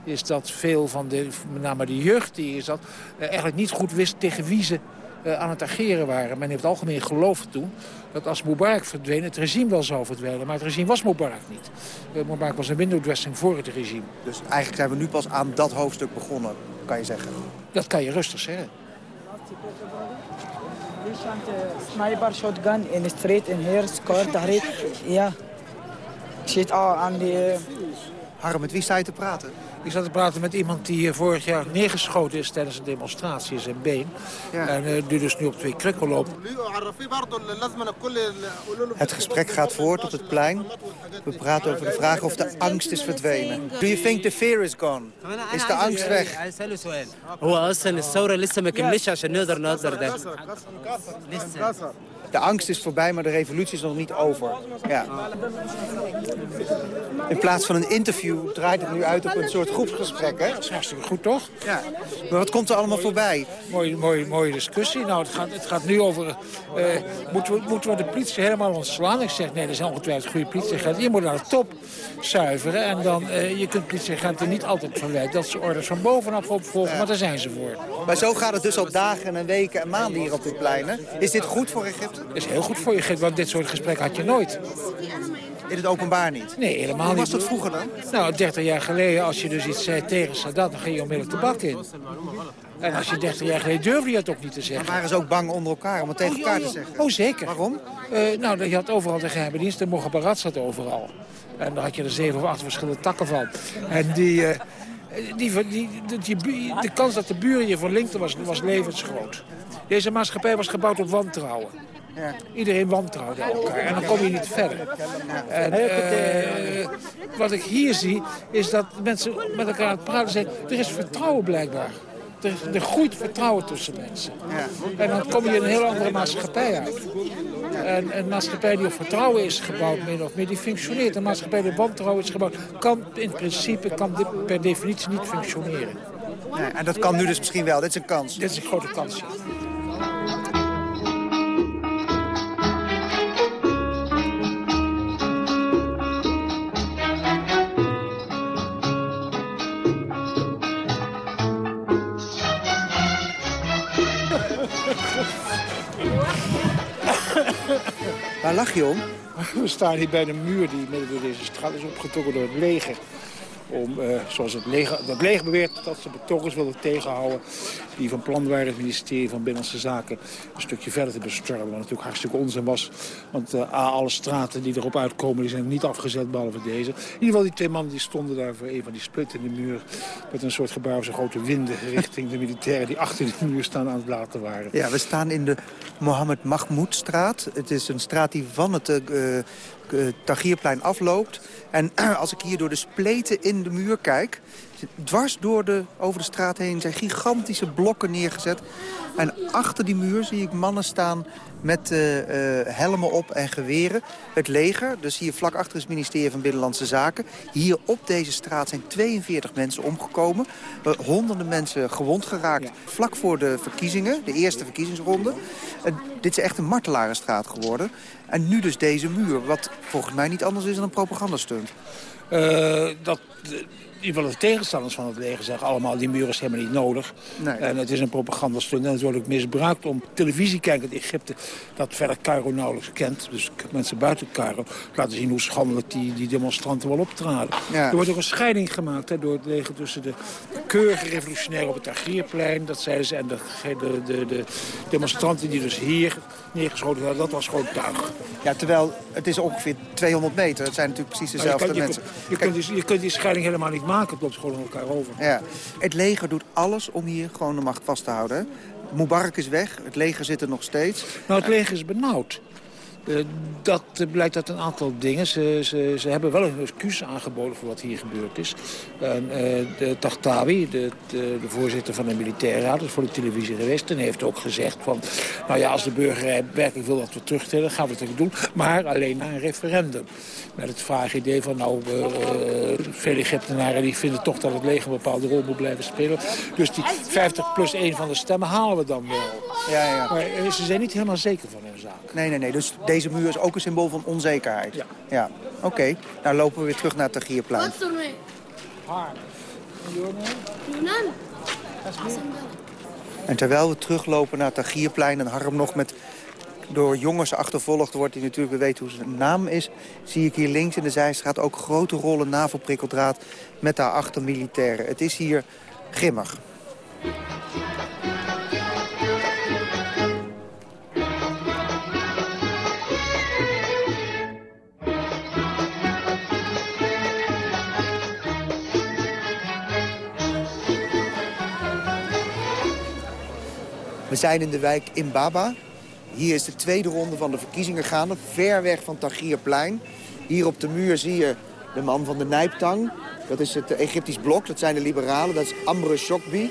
is dat veel van de, met name de jeugd die hier zat... eh, eigenlijk niet goed wist tegen wie ze eh, aan het ageren waren. Men heeft algemeen geloofd toen dat als Mubarak verdween, het regime wel zou verdwijnen. Maar het regime was Mubarak niet. Eh, Mubarak was een window dressing voor het regime. Dus eigenlijk zijn we nu pas aan dat hoofdstuk begonnen, kan je zeggen. Dat kan je rustig zeggen. sniper shotgun in the street in scored Tahrir. Ja. Ik zit al aan die... eh, Harm, met wie sta je te praten? Ik zat te praten met iemand die eh, vorig jaar neergeschoten is tijdens een demonstratie in zijn been. En eh, die dus nu op twee krukken loopt. Het gesprek gaat voort op het plein. We praten over de vraag of de angst is verdwenen. Do you think the fear is gone? Is de angst weg? اساله سؤال هو اصلا الثوره لسه ما كملش عشان نقدر نقدر ده لسه de angst is voorbij, maar de revolutie is nog niet over. Ja. In plaats van een interview draait het nu uit op een soort groepsgesprek, hè? Dat is hartstikke goed, toch? Ja. Maar wat komt er allemaal voorbij? Mooie, mooie, mooie discussie. Nou, het gaat, het gaat nu over... eh, moeten, we, moeten we de politie helemaal ontslaan? Ik zeg, nee, er zijn ongetwijfeld goede politieagenten. Je moet naar de top zuiveren. En dan, eh, je kunt politieagenten niet altijd verwijten... dat ze orders van bovenaf opvolgen, maar daar zijn ze voor. Maar zo gaat het dus al dagen en weken en maanden hier op dit plein, hè? Is dit goed voor Egypte? Dat is heel goed voor je, want dit soort gesprekken had je nooit. In het openbaar niet? Nee, helemaal Hoe niet. was dat vroeger dan? Nou, 30 jaar geleden, als je dus iets zei tegen Sadat, dan ging je onmiddellijk de bak in. En als je 30 jaar geleden durfde je het ook niet te zeggen. Maar waren ze ook bang onder elkaar om het tegen elkaar te zeggen? Oh, zeker. Waarom? Eh, nou, je had overal de geheime dienst. De Mogabarat zat overal. En daar had je er zeven of acht verschillende takken van. En die... eh, die, die, de kans dat de buren je verlinkten was, was levensgroot. Deze maatschappij was gebouwd op wantrouwen. Ja. Iedereen wantrouwde elkaar. En dan kom je niet verder. En, eh, wat ik hier zie, is dat mensen met elkaar aan het praten zijn. Er is vertrouwen blijkbaar. Er, er groeit vertrouwen tussen mensen. En dan kom je in een heel andere maatschappij uit. En een maatschappij die op vertrouwen is gebouwd, min of meer, die functioneert. Een maatschappij die op wantrouwen is gebouwd, kan in principe kan dit per definitie niet functioneren. Ja, en dat kan nu dus misschien wel. Dit is een kans. Dit is een grote kans, ja. Waar lach je om? We staan hier bij de muur die door deze straat is opgetrokken door het leger om, uh, zoals het leger, beweert, dat ze betogers willen tegenhouden... die van plan waren het ministerie van Binnenlandse Zaken een stukje verder te bestormen. Wat natuurlijk hartstikke onzin was. Want uh, alle straten die erop uitkomen die zijn niet afgezet, behalve deze. In ieder geval die twee mannen die stonden daar voor een van die splitten in de muur... met een soort gebouw zo grote winden richting de militairen... die achter de muur staan aan het laten waren. Ja, we staan in de Mohammed Mahmoudstraat. Het is een straat die van het uh, Tagierplein afloopt... En als ik hier door de spleten in de muur kijk... dwars door de, over de straat heen zijn gigantische blokken neergezet. En achter die muur zie ik mannen staan met uh, uh, helmen op en geweren. Het leger, dus hier vlak achter is het ministerie van Binnenlandse Zaken. Hier op deze straat zijn 42 mensen omgekomen. Uh, honderden mensen gewond geraakt. Vlak voor de verkiezingen, de eerste verkiezingsronde. dit is echt een martelarenstraat geworden. En nu dus deze muur, wat volgens mij niet anders is dan een propagandastunt. dat in ieder geval de tegenstanders van het leger zeggen allemaal... die muur is helemaal niet nodig. Nee. En het is een propagandastunt en het wordt ook misbruikt om televisiekijkers in Egypte... dat verder Cairo nauwelijks kent, dus mensen buiten Cairo... laten zien hoe schandelijk die, die demonstranten wel optraden. Ja. Er wordt ook een scheiding gemaakt hè, door het leger tussen de, de keurige revolutionairen op het Agrierplein... dat zeiden ze, en de, de, de, de demonstranten die dus hier neergeschoten werden, dat was gewoon tuig. Ja, terwijl het is ongeveer 200 meter. Het zijn natuurlijk precies dezelfde nou, je mensen. Je, je, kunt die, je kunt die scheiding helemaal niet maken. Het loopt gewoon aan elkaar over. Ja. Het leger doet alles om hier gewoon de macht vast te houden. Mubarak is weg, het leger zit er nog steeds. Nou, het leger is benauwd. Uh, dat blijkt uit een aantal dingen. Ze, ze, ze hebben wel een excuus aangeboden voor wat hier gebeurd is. En, uh, de Tahtawi, de, de, de, voorzitter van de militaire raad, is voor de televisie geweest... en heeft ook gezegd van, nou ja, als de burgerij werkelijk wil dat we terugtellen... gaan we het doen, maar alleen na een referendum. Met het vage idee van, nou, uh, veel Egyptenaren die vinden toch dat het leger een bepaalde rol moet blijven spelen. Dus die 50 plus 1 van de stemmen halen we dan wel. Ja, ja. Maar ze zijn niet helemaal zeker van hun zaak. Nee, nee, nee. Dus deze muur is ook een symbool van onzekerheid. Ja. ja. Oké, okay. nou lopen we weer terug naar het Tagierplein. Wat is er mee? Haar. En terwijl we teruglopen naar het Tagierplein en Harm nog met door jongens achtervolgd wordt... die natuurlijk weten hoe zijn naam is... zie ik hier links in de zijstraat ook grote rollen navelprikkeldraad... met daarachter militairen. Het is hier grimmig. We zijn in de wijk Imbaba. Hier is de tweede ronde van de verkiezingen gaande. Ver weg van Tagierplein. Hier op de muur zie je de man van de Nijptang. Dat is het Egyptisch blok, dat zijn de liberalen. Dat is Amre Shokbi.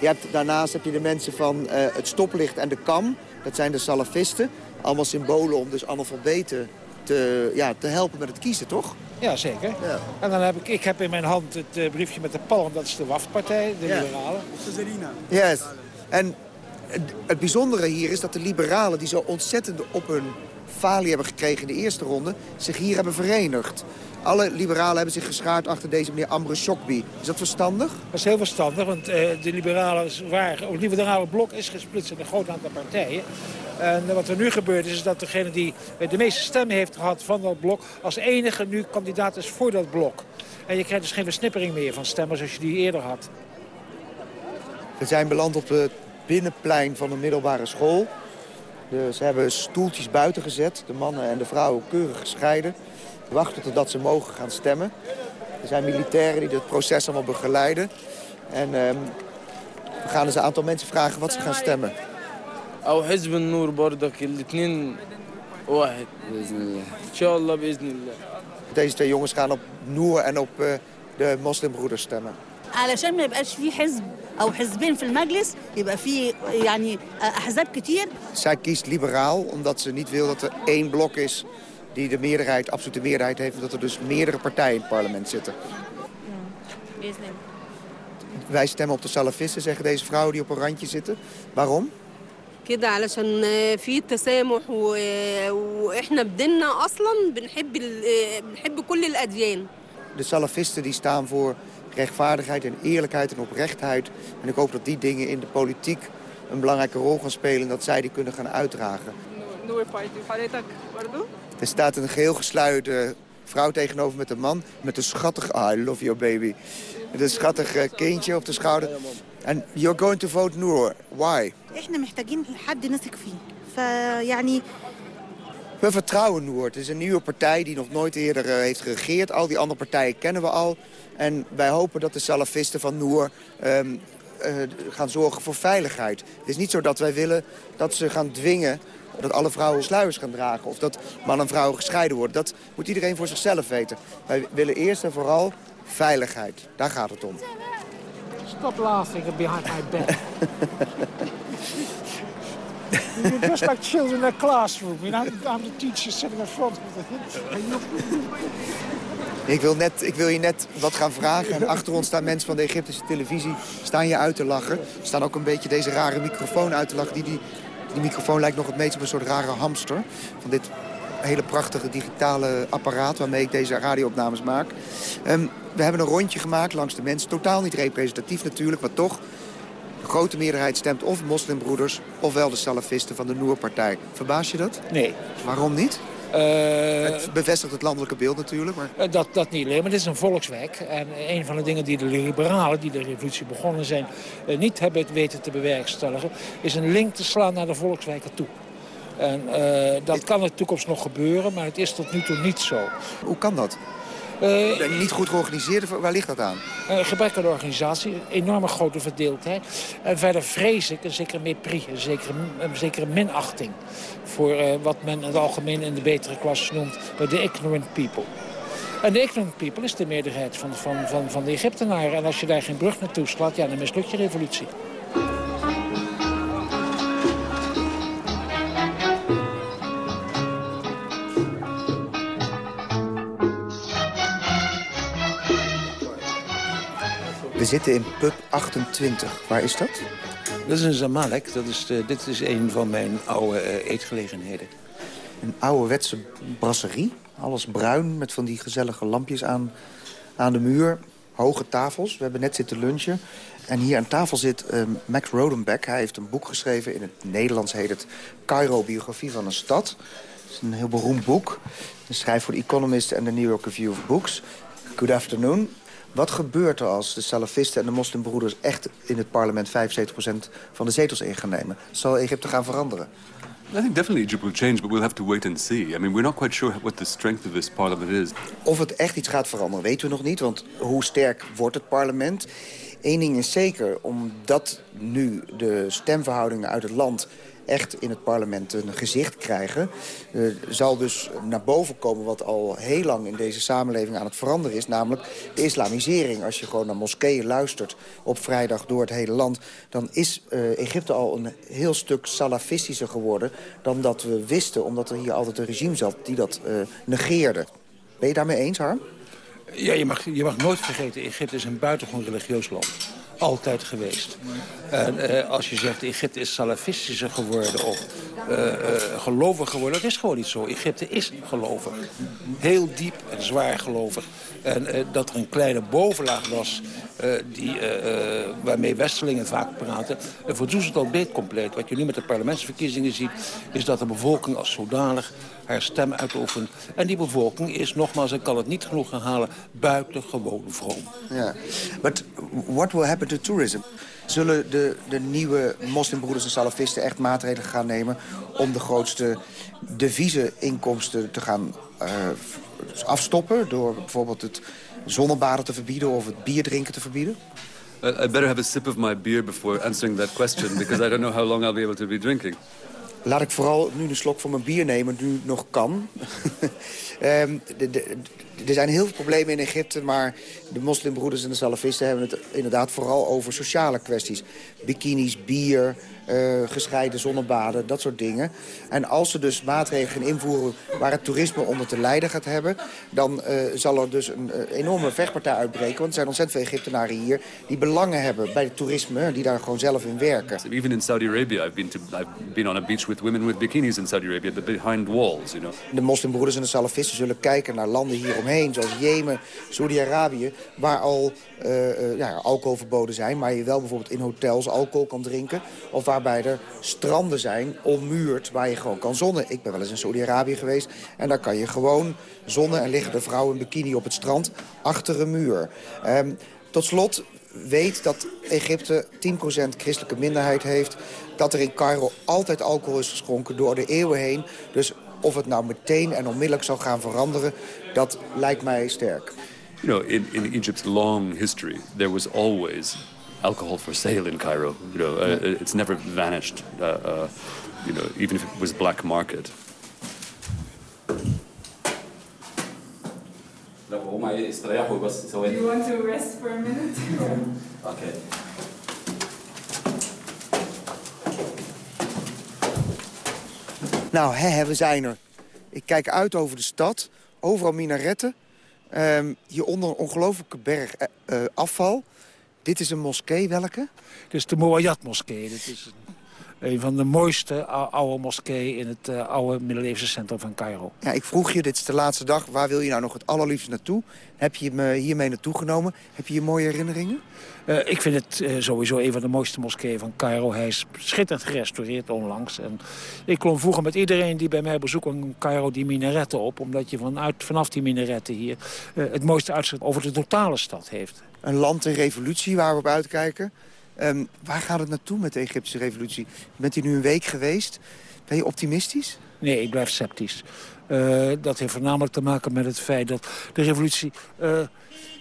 Je hebt, daarnaast heb je de mensen van uh, het stoplicht en de kam. Dat zijn de salafisten. Allemaal symbolen om dus allemaal verbeten te, ja, te helpen met het kiezen, toch? Ja, zeker. Ja. En dan heb ik, ik heb in mijn hand het uh, briefje met de palm. Dat is de WAF-partij, de ja. liberalen. Yes. En het bijzondere hier is dat de liberalen... die zo ontzettend op hun falie hebben gekregen in de eerste ronde... zich hier hebben verenigd. Alle liberalen hebben zich geschaard achter deze meneer Ambre Shokbi. Is dat verstandig? Dat is heel verstandig, want uh, de liberalen waren, het liberale blok is gesplitst in een groot aantal partijen. En wat er nu gebeurt is, is dat degene die de meeste stemmen heeft gehad van dat blok... als enige nu kandidaat is voor dat blok. En je krijgt dus geen versnippering meer van stemmen zoals je die eerder had. We zijn beland op de binnenplein van een middelbare school. De, ze hebben stoeltjes buiten gezet, de mannen en de vrouwen keurig gescheiden. Wachten totdat ze mogen gaan stemmen. Er zijn militairen die het proces allemaal begeleiden. En um, we gaan eens een aantal mensen vragen wat ze gaan stemmen. أو حزب النور برضك الاثنين واحد بإذن الله إن شاء الله بإذن الله Deze twee jongens gaan op Noor en op uh, de moslimbroeders stemmen. علشان ما يبقاش في حزب او حزبين في المجلس يبقى في يعني احزاب كتير Zij kiest liberaal omdat ze niet wil dat er één blok is die de meerderheid, absolute meerderheid heeft. Dat er dus meerdere partijen in het parlement zitten. Wij stemmen op de salafisten, zeggen deze vrouwen die op een randje zitten. Waarom? كده علشان في تسامح واحنا بديننا اصلا بنحب بنحب كل الاديان. De salafisten die staan voor rechtvaardigheid en eerlijkheid en oprechtheid. En ik hoop dat die dingen in de politiek een belangrijke rol gaan spelen... en dat zij die kunnen gaan uitdragen. Er staat een geheel gesluierde vrouw tegenover met een man... met een schattig... Ah, I love your baby. Met een schattig eh, kindje op de schouder. En you're going to vote Noor. Why? احنا محتاجين حد نثق فيه فيعني We vertrouwen Noor. Het is een nieuwe partij die nog nooit eerder eh, heeft geregeerd. Al die andere partijen kennen we al. En wij hopen dat de salafisten van Noor ehm, eh, gaan zorgen voor veiligheid. Het is niet zo dat wij willen dat ze gaan dwingen dat alle vrouwen sluiers gaan dragen... of dat man en vrouw gescheiden worden. Dat moet iedereen voor zichzelf weten. Wij willen eerst en vooral veiligheid. Daar gaat het om. Stop laughing behind my back. You're just like children in a classroom. You know, I'm teacher sitting in front of the... Ik wil, net, ik wil je net wat gaan vragen. En achter ons staan mensen van de Egyptische televisie. Staan je uit te lachen. Staan ook een beetje deze rare microfoon uit te lachen. Die, die, die microfoon lijkt nog het meest op een soort rare hamster. Van dit hele prachtige digitale apparaat waarmee ik deze radioopnames maak. Ehm, we hebben een rondje gemaakt langs de mensen. Totaal niet representatief natuurlijk, maar toch. De grote meerderheid stemt of moslimbroeders... ofwel de salafisten van de Noer-partij. Verbaas je dat? Nee. Waarom niet? Eh, het bevestigt het landelijke beeld natuurlijk. Maar... Eh, Dat, dat niet alleen, maar dit is een volkswijk. En een van de dingen die de liberalen, die de revolutie begonnen zijn... eh, niet hebben weten te bewerkstelligen... is een link te slaan naar de volkswijken toe. En dat kan in de toekomst nog gebeuren, maar het is tot nu toe niet zo. Hoe kan dat? Eh, niet goed georganiseerd, waar ligt dat aan? Een gebrek aan organisatie, een enorme grote verdeeldheid. En verder vrees ik een zekere mépris, een zekere, een zekere minachting... voor eh, wat men in het algemeen in de betere klas noemt de ignorant people. En de ignorant people is de meerderheid van, van, van, van de Egyptenaren. En als je daar geen brug naartoe slaat, ja, dan mislukt je revolutie. Zitten in pub 28. Waar is dat? Dat is een Zamalek. Dat is de, dit is een van mijn oude eh, eetgelegenheden. Een ouderwetse brasserie. Alles bruin met van die gezellige lampjes aan, aan de muur. Hoge tafels. We hebben net zitten lunchen. En hier aan tafel zit eh, Max Rodenbeck. Hij heeft een boek geschreven. In het Nederlands heet het Cairo, biografie van een stad. Het is een heel beroemd boek. Hij schrijft voor The Economist en de New York Review of Books. Good afternoon. Wat gebeurt er als de salafisten en de moslimbroeders... echt in het parlement 75% van de zetels in gaan nemen? Zal Egypte gaan veranderen? I think definitely Egypt will change, but we'll have to wait and see. I mean, we're not quite sure what the strength of this parliament is. Of het echt iets gaat veranderen, weten we nog niet. Want hoe sterk wordt het parlement? Eén ding is zeker, omdat nu de stemverhoudingen uit het land echt in het parlement een gezicht krijgen... Zal dus naar boven komen wat al heel lang in deze samenleving aan het veranderen is... namelijk de islamisering. Als je gewoon naar moskeeën luistert op vrijdag door het hele land... dan is uh, Egypte al een heel stuk salafistischer geworden dan dat we wisten... omdat er hier altijd een regime zat die dat uh, negeerde. Ben je daarmee eens, Harm? Ja, je mag, je mag nooit vergeten, Egypte is een buitengewoon religieus land altijd geweest. En uh, als je zegt Egypte is salafistischer geworden of uh, uh, gelovig geworden, dat is gewoon niet zo. Egypte is gelovig. Heel diep en zwaar gelovig. En dat er een kleine bovenlaag was die, waarmee Westelingen vaak praten, voldoet het al beet compleet. Wat je nu met de parlementsverkiezingen ziet, is dat de bevolking als zodanig haar stem uitoefent. En die bevolking is, nogmaals, ik kan het niet genoeg herhalen, buitengewoon vroom. Ja, but what will happen to tourism? Zullen de, de nieuwe moslimbroeders en salafisten echt maatregelen gaan nemen... om de grootste deviezeninkomsten te gaan uh, afstoppen... door bijvoorbeeld het zonnebaden te verbieden of het bier drinken te verbieden? I better have a sip of my beer before answering that question... because I don't know how long I'll be able to be drinking. Laat ik vooral nu een slok van mijn bier nemen, nu nog kan. um, de, de, er zijn heel veel problemen in Egypte, maar de moslimbroeders en de salafisten hebben het inderdaad vooral over sociale kwesties. Bikinis, bier, uh, gescheiden zonnebaden, dat soort dingen. En als ze dus maatregelen invoeren waar het toerisme onder te lijden gaat hebben... dan uh, zal er dus een uh, enorme vechtpartij uitbreken. Want er zijn ontzettend veel Egyptenaren hier die belangen hebben bij het toerisme... die daar gewoon zelf in werken. Even in Saudi Arabia, I've been, to, I've been on a beach with women with bikinis in Saudi Arabia... but behind walls, you know. De moslimbroeders en de salafisten zullen kijken naar landen hieromheen eromheen, zoals Jemen, Saudi-Arabië... waar al uh, ja, alcoholverboden zijn, maar je wel bijvoorbeeld in hotels alcohol kan drinken. Of waarbij er stranden zijn, ommuurd, waar je gewoon kan zonnen. Ik ben wel eens in Saudi-Arabië geweest en daar kan je gewoon zonnen... en liggen de vrouwen in bikini op het strand achter een muur. Um, tot slot weet dat Egypte 10% christelijke minderheid heeft. Dat er in Cairo altijd alcohol is geschonken door de eeuwen heen. Dus of het nou meteen en onmiddellijk zal gaan veranderen, dat lijkt mij sterk. You know, in, in Egypt's long history, there was always alcohol for sale in Cairo. You know, uh, it's never vanished. Uh, uh, you know, even if it was black market. You want to rest for a minute? okay. Nou, hè, we zijn er. Ik kijk uit over de stad. Overal minaretten. Um, hieronder een ongelofelijke berg uh, afval. Dit is een moskee, welke? Dit is de Moayat-moskee. Is een van de mooiste oude moskeeën in het uh, oude middeleeuwse centrum van Cairo. Ja, ik vroeg je, dit is de laatste dag, waar wil je nou nog het allerliefst naartoe? Heb je me hiermee naartoe genomen? Heb je hier mooie herinneringen? Uh, ik vind het uh, sowieso een van de mooiste moskeeën van Cairo. Hij is schitterend gerestaureerd onlangs. En ik klom vroeger met iedereen die bij mij bezoekt in Cairo die minaretten op. Omdat je vanuit, vanaf die minaretten hier het mooiste uitzicht over de totale stad heeft. Een land in revolutie waar we op uitkijken. Um, waar gaat het naartoe met de Egyptische revolutie? Bent u nu een week geweest? Ben je optimistisch? Nee, ik blijf sceptisch. Uh, dat heeft voornamelijk te maken met het feit dat de revolutie... Uh,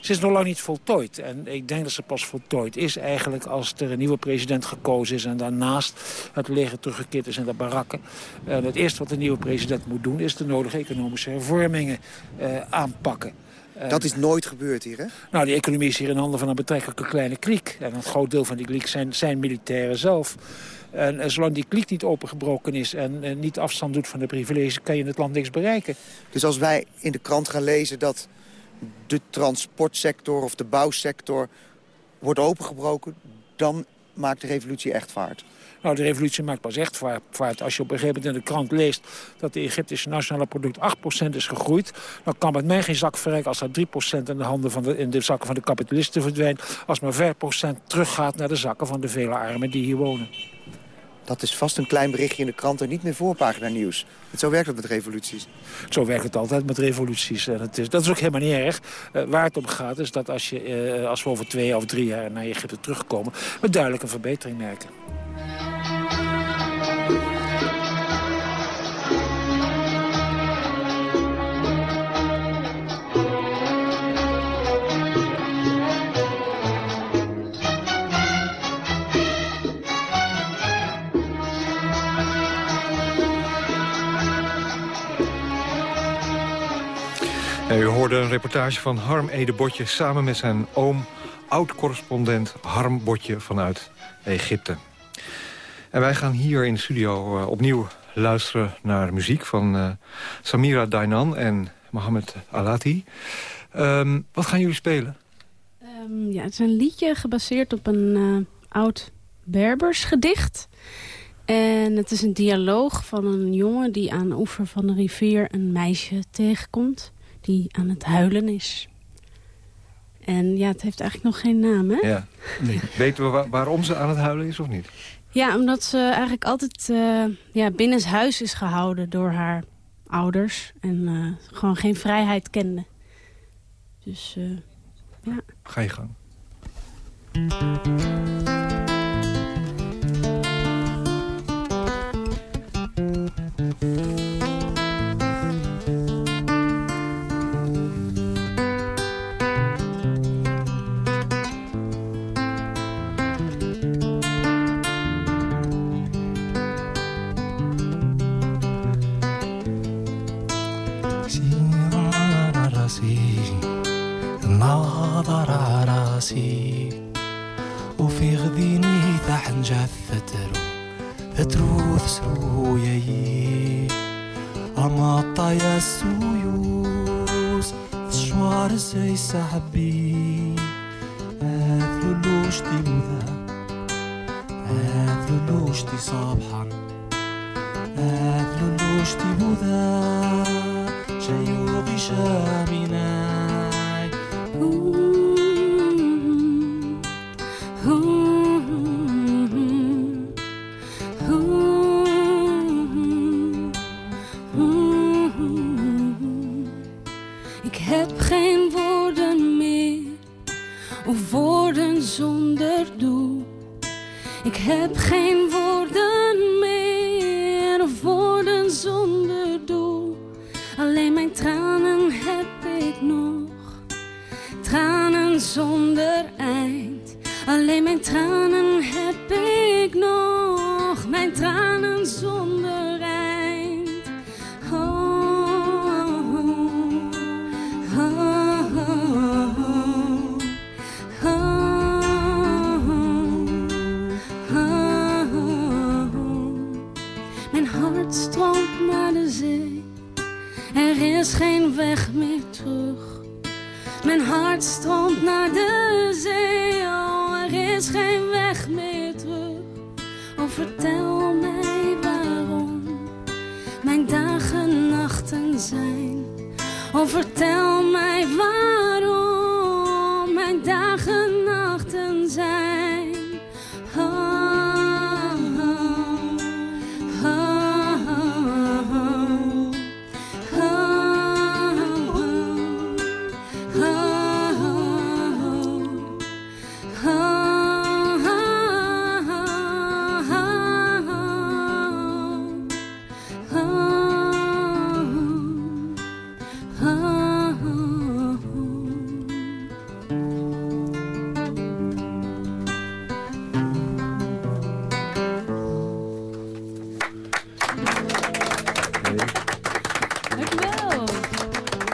is nog lang niet voltooid. En ik denk dat ze pas voltooid is eigenlijk als er een nieuwe president gekozen is... en daarnaast het leger teruggekeerd is in de barakken. En het eerste wat de nieuwe president moet doen... is de nodige economische hervormingen uh, aanpakken. Dat is nooit gebeurd hier, hè? Nou, die economie is hier in handen van een betrekkelijke kleine kliek. En een groot deel van die kliek zijn, zijn militairen zelf. En, en zolang die kliek niet opengebroken is en, en niet afstand doet van de privileges... kan je in het land niks bereiken. Dus als wij in de krant gaan lezen dat de transportsector of de bouwsector wordt opengebroken... dan maakt de revolutie echt vaart. Nou, de revolutie maakt pas echt vaart. Als je op een gegeven moment in de krant leest... dat de Egyptische nationale product 8% is gegroeid... dan kan met mij geen zak verrijken als dat 3% in de, handen van de, in de zakken van de kapitalisten verdwijnt... als maar 5% teruggaat naar de zakken van de vele armen die hier wonen. Dat is vast een klein berichtje in de krant en niet meer voorpagina nieuws. Zo werkt het met revoluties. Zo werkt het altijd met revoluties. En het is, dat is ook helemaal niet erg. Uh, waar het om gaat is dat als, je, uh, als we over twee of drie jaar naar Egypte terugkomen... we duidelijk een verbetering merken. U hoorde een reportage van Harm Edebotje samen met zijn oom... oud-correspondent Harm Botje vanuit Egypte. En wij gaan hier in de studio uh, opnieuw luisteren naar muziek... van uh, Samira Dainan en Mohamed Alati. Um, wat gaan jullie spelen? Um, ja, het is een liedje gebaseerd op een uh, oud Berbers gedicht... En het is een dialoog van een jongen die aan de oever van de rivier een meisje tegenkomt die aan het huilen is. En ja, het heeft eigenlijk nog geen naam, hè? Ja. Nee. Weten we waarom ze aan het huilen is of niet? Ja, omdat ze eigenlijk altijd uh, ja, binnenshuis is gehouden door haar ouders. En uh, gewoon geen vrijheid kende. Dus, uh, ja. Ga je gang. نظر عراسي وفي غديني ذاح جاف فترو فترو ثسرو يي. أما طايا سويوس تشوار زي سحبي أثلولوش دي مذا؟ أثلولوش دي صبحا أثلولوش دي مذا؟ شيوغي شامناي Ooh.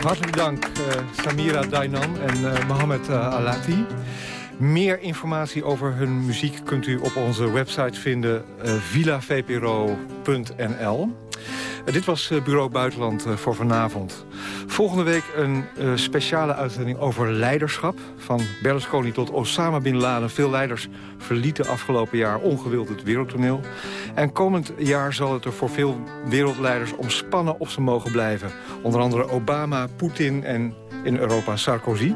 Hartelijk dank, eh, Samira Dainan en eh, Mohamed eh, Alati. Meer informatie over hun muziek kunt u op onze website vinden, villavpro.nl. Dit was Bureau Buitenland voor vanavond. Volgende week een speciale uitzending over leiderschap. Van Berlusconi tot Osama Bin Laden. Veel leiders verlieten afgelopen jaar ongewild het wereldtoneel. En komend jaar zal het er voor veel wereldleiders omspannen of ze mogen blijven. Onder andere Obama, Poetin en in Europa Sarkozy.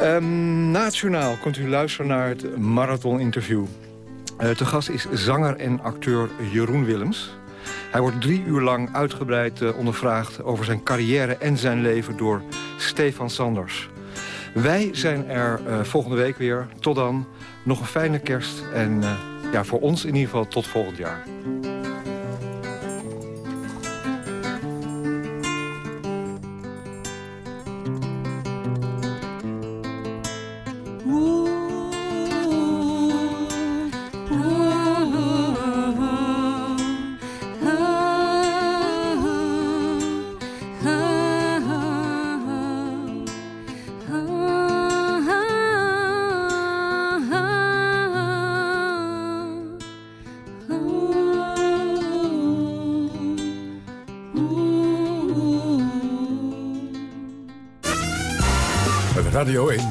Ehm, nationaal kunt u luisteren naar het marathon-interview. Eh, te gast is zanger en acteur Jeroen Willems. Hij wordt drie uur lang uitgebreid eh, ondervraagd over zijn carrière en zijn leven door Stefan Sanders. Wij zijn er eh, volgende week weer. Tot dan. Nog een fijne kerst. En ja, voor ons in ieder geval tot volgend jaar.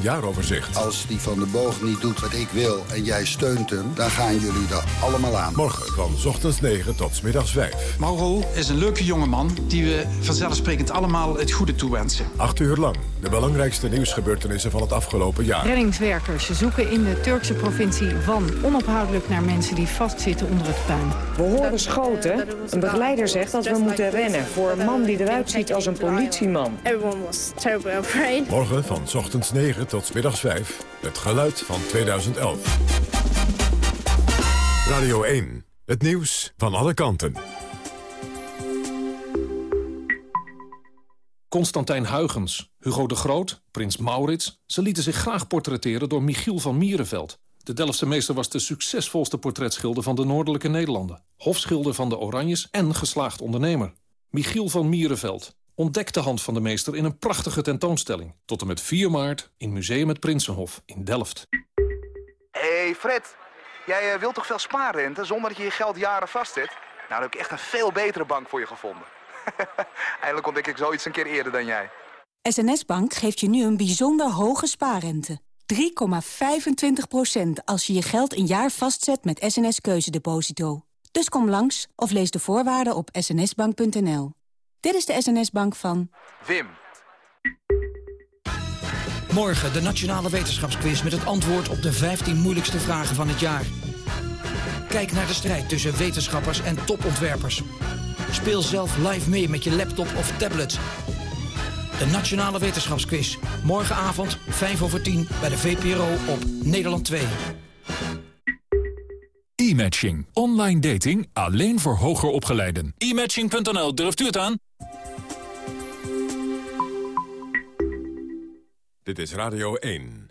Jaaroverzicht. Als die van de boog niet doet wat ik wil en jij steunt hem... dan gaan jullie er allemaal aan. Morgen van 's ochtends 9 tot middags 5. Mauro is een leuke jongeman die we vanzelfsprekend allemaal het goede toewensen. Acht uur lang. De belangrijkste nieuwsgebeurtenissen van het afgelopen jaar. Reddingswerkers zoeken in de Turkse provincie Van onophoudelijk naar mensen die vastzitten onder het puin. We horen schoten. Een begeleider zegt dat we moeten rennen voor een man die eruit ziet als een politieman. Everyone was terribly afraid. Morgen van 's ochtends 9 tot middags 5. Het geluid van 2011. Radio 1. Het nieuws van alle kanten. Constantijn Huygens, Hugo de Groot, prins Maurits... ze lieten zich graag portretteren door Michiel van Mierenveld. De Delftse meester was de succesvolste portretschilder van de Noordelijke Nederlanden. Hofschilder van de Oranjes en geslaagd ondernemer. Michiel van Mierenveld. Ontdek de hand van de meester in een prachtige tentoonstelling. Tot en met 4 maart in Museum het Prinsenhof in Delft. hey Fred, jij eh, wilt toch veel spaarrente zonder dat je je geld jaren vastzet? Nou, dan heb ik echt een veel betere bank voor je gevonden. Eindelijk ontdek ik zoiets een keer eerder dan jij. SNS Bank geeft je nu een bijzonder hoge spaarrente. 3,25% als je je geld een jaar vastzet met SNS Keuzedeposito. Dus kom langs of lees de voorwaarden op snsbank.nl. Dit is de SNS-bank van... Wim. Morgen de Nationale Wetenschapsquiz met het antwoord op de 15 moeilijkste vragen van het jaar. Kijk naar de strijd tussen wetenschappers en topontwerpers. Speel zelf live mee met je laptop of tablet. De Nationale Wetenschapsquiz. Morgenavond, 5 over 10, bij de VPRO op Nederland 2. E-matching. Online dating alleen voor hoger opgeleiden. E-matching.nl, durft u het aan? Dit is Radio 1.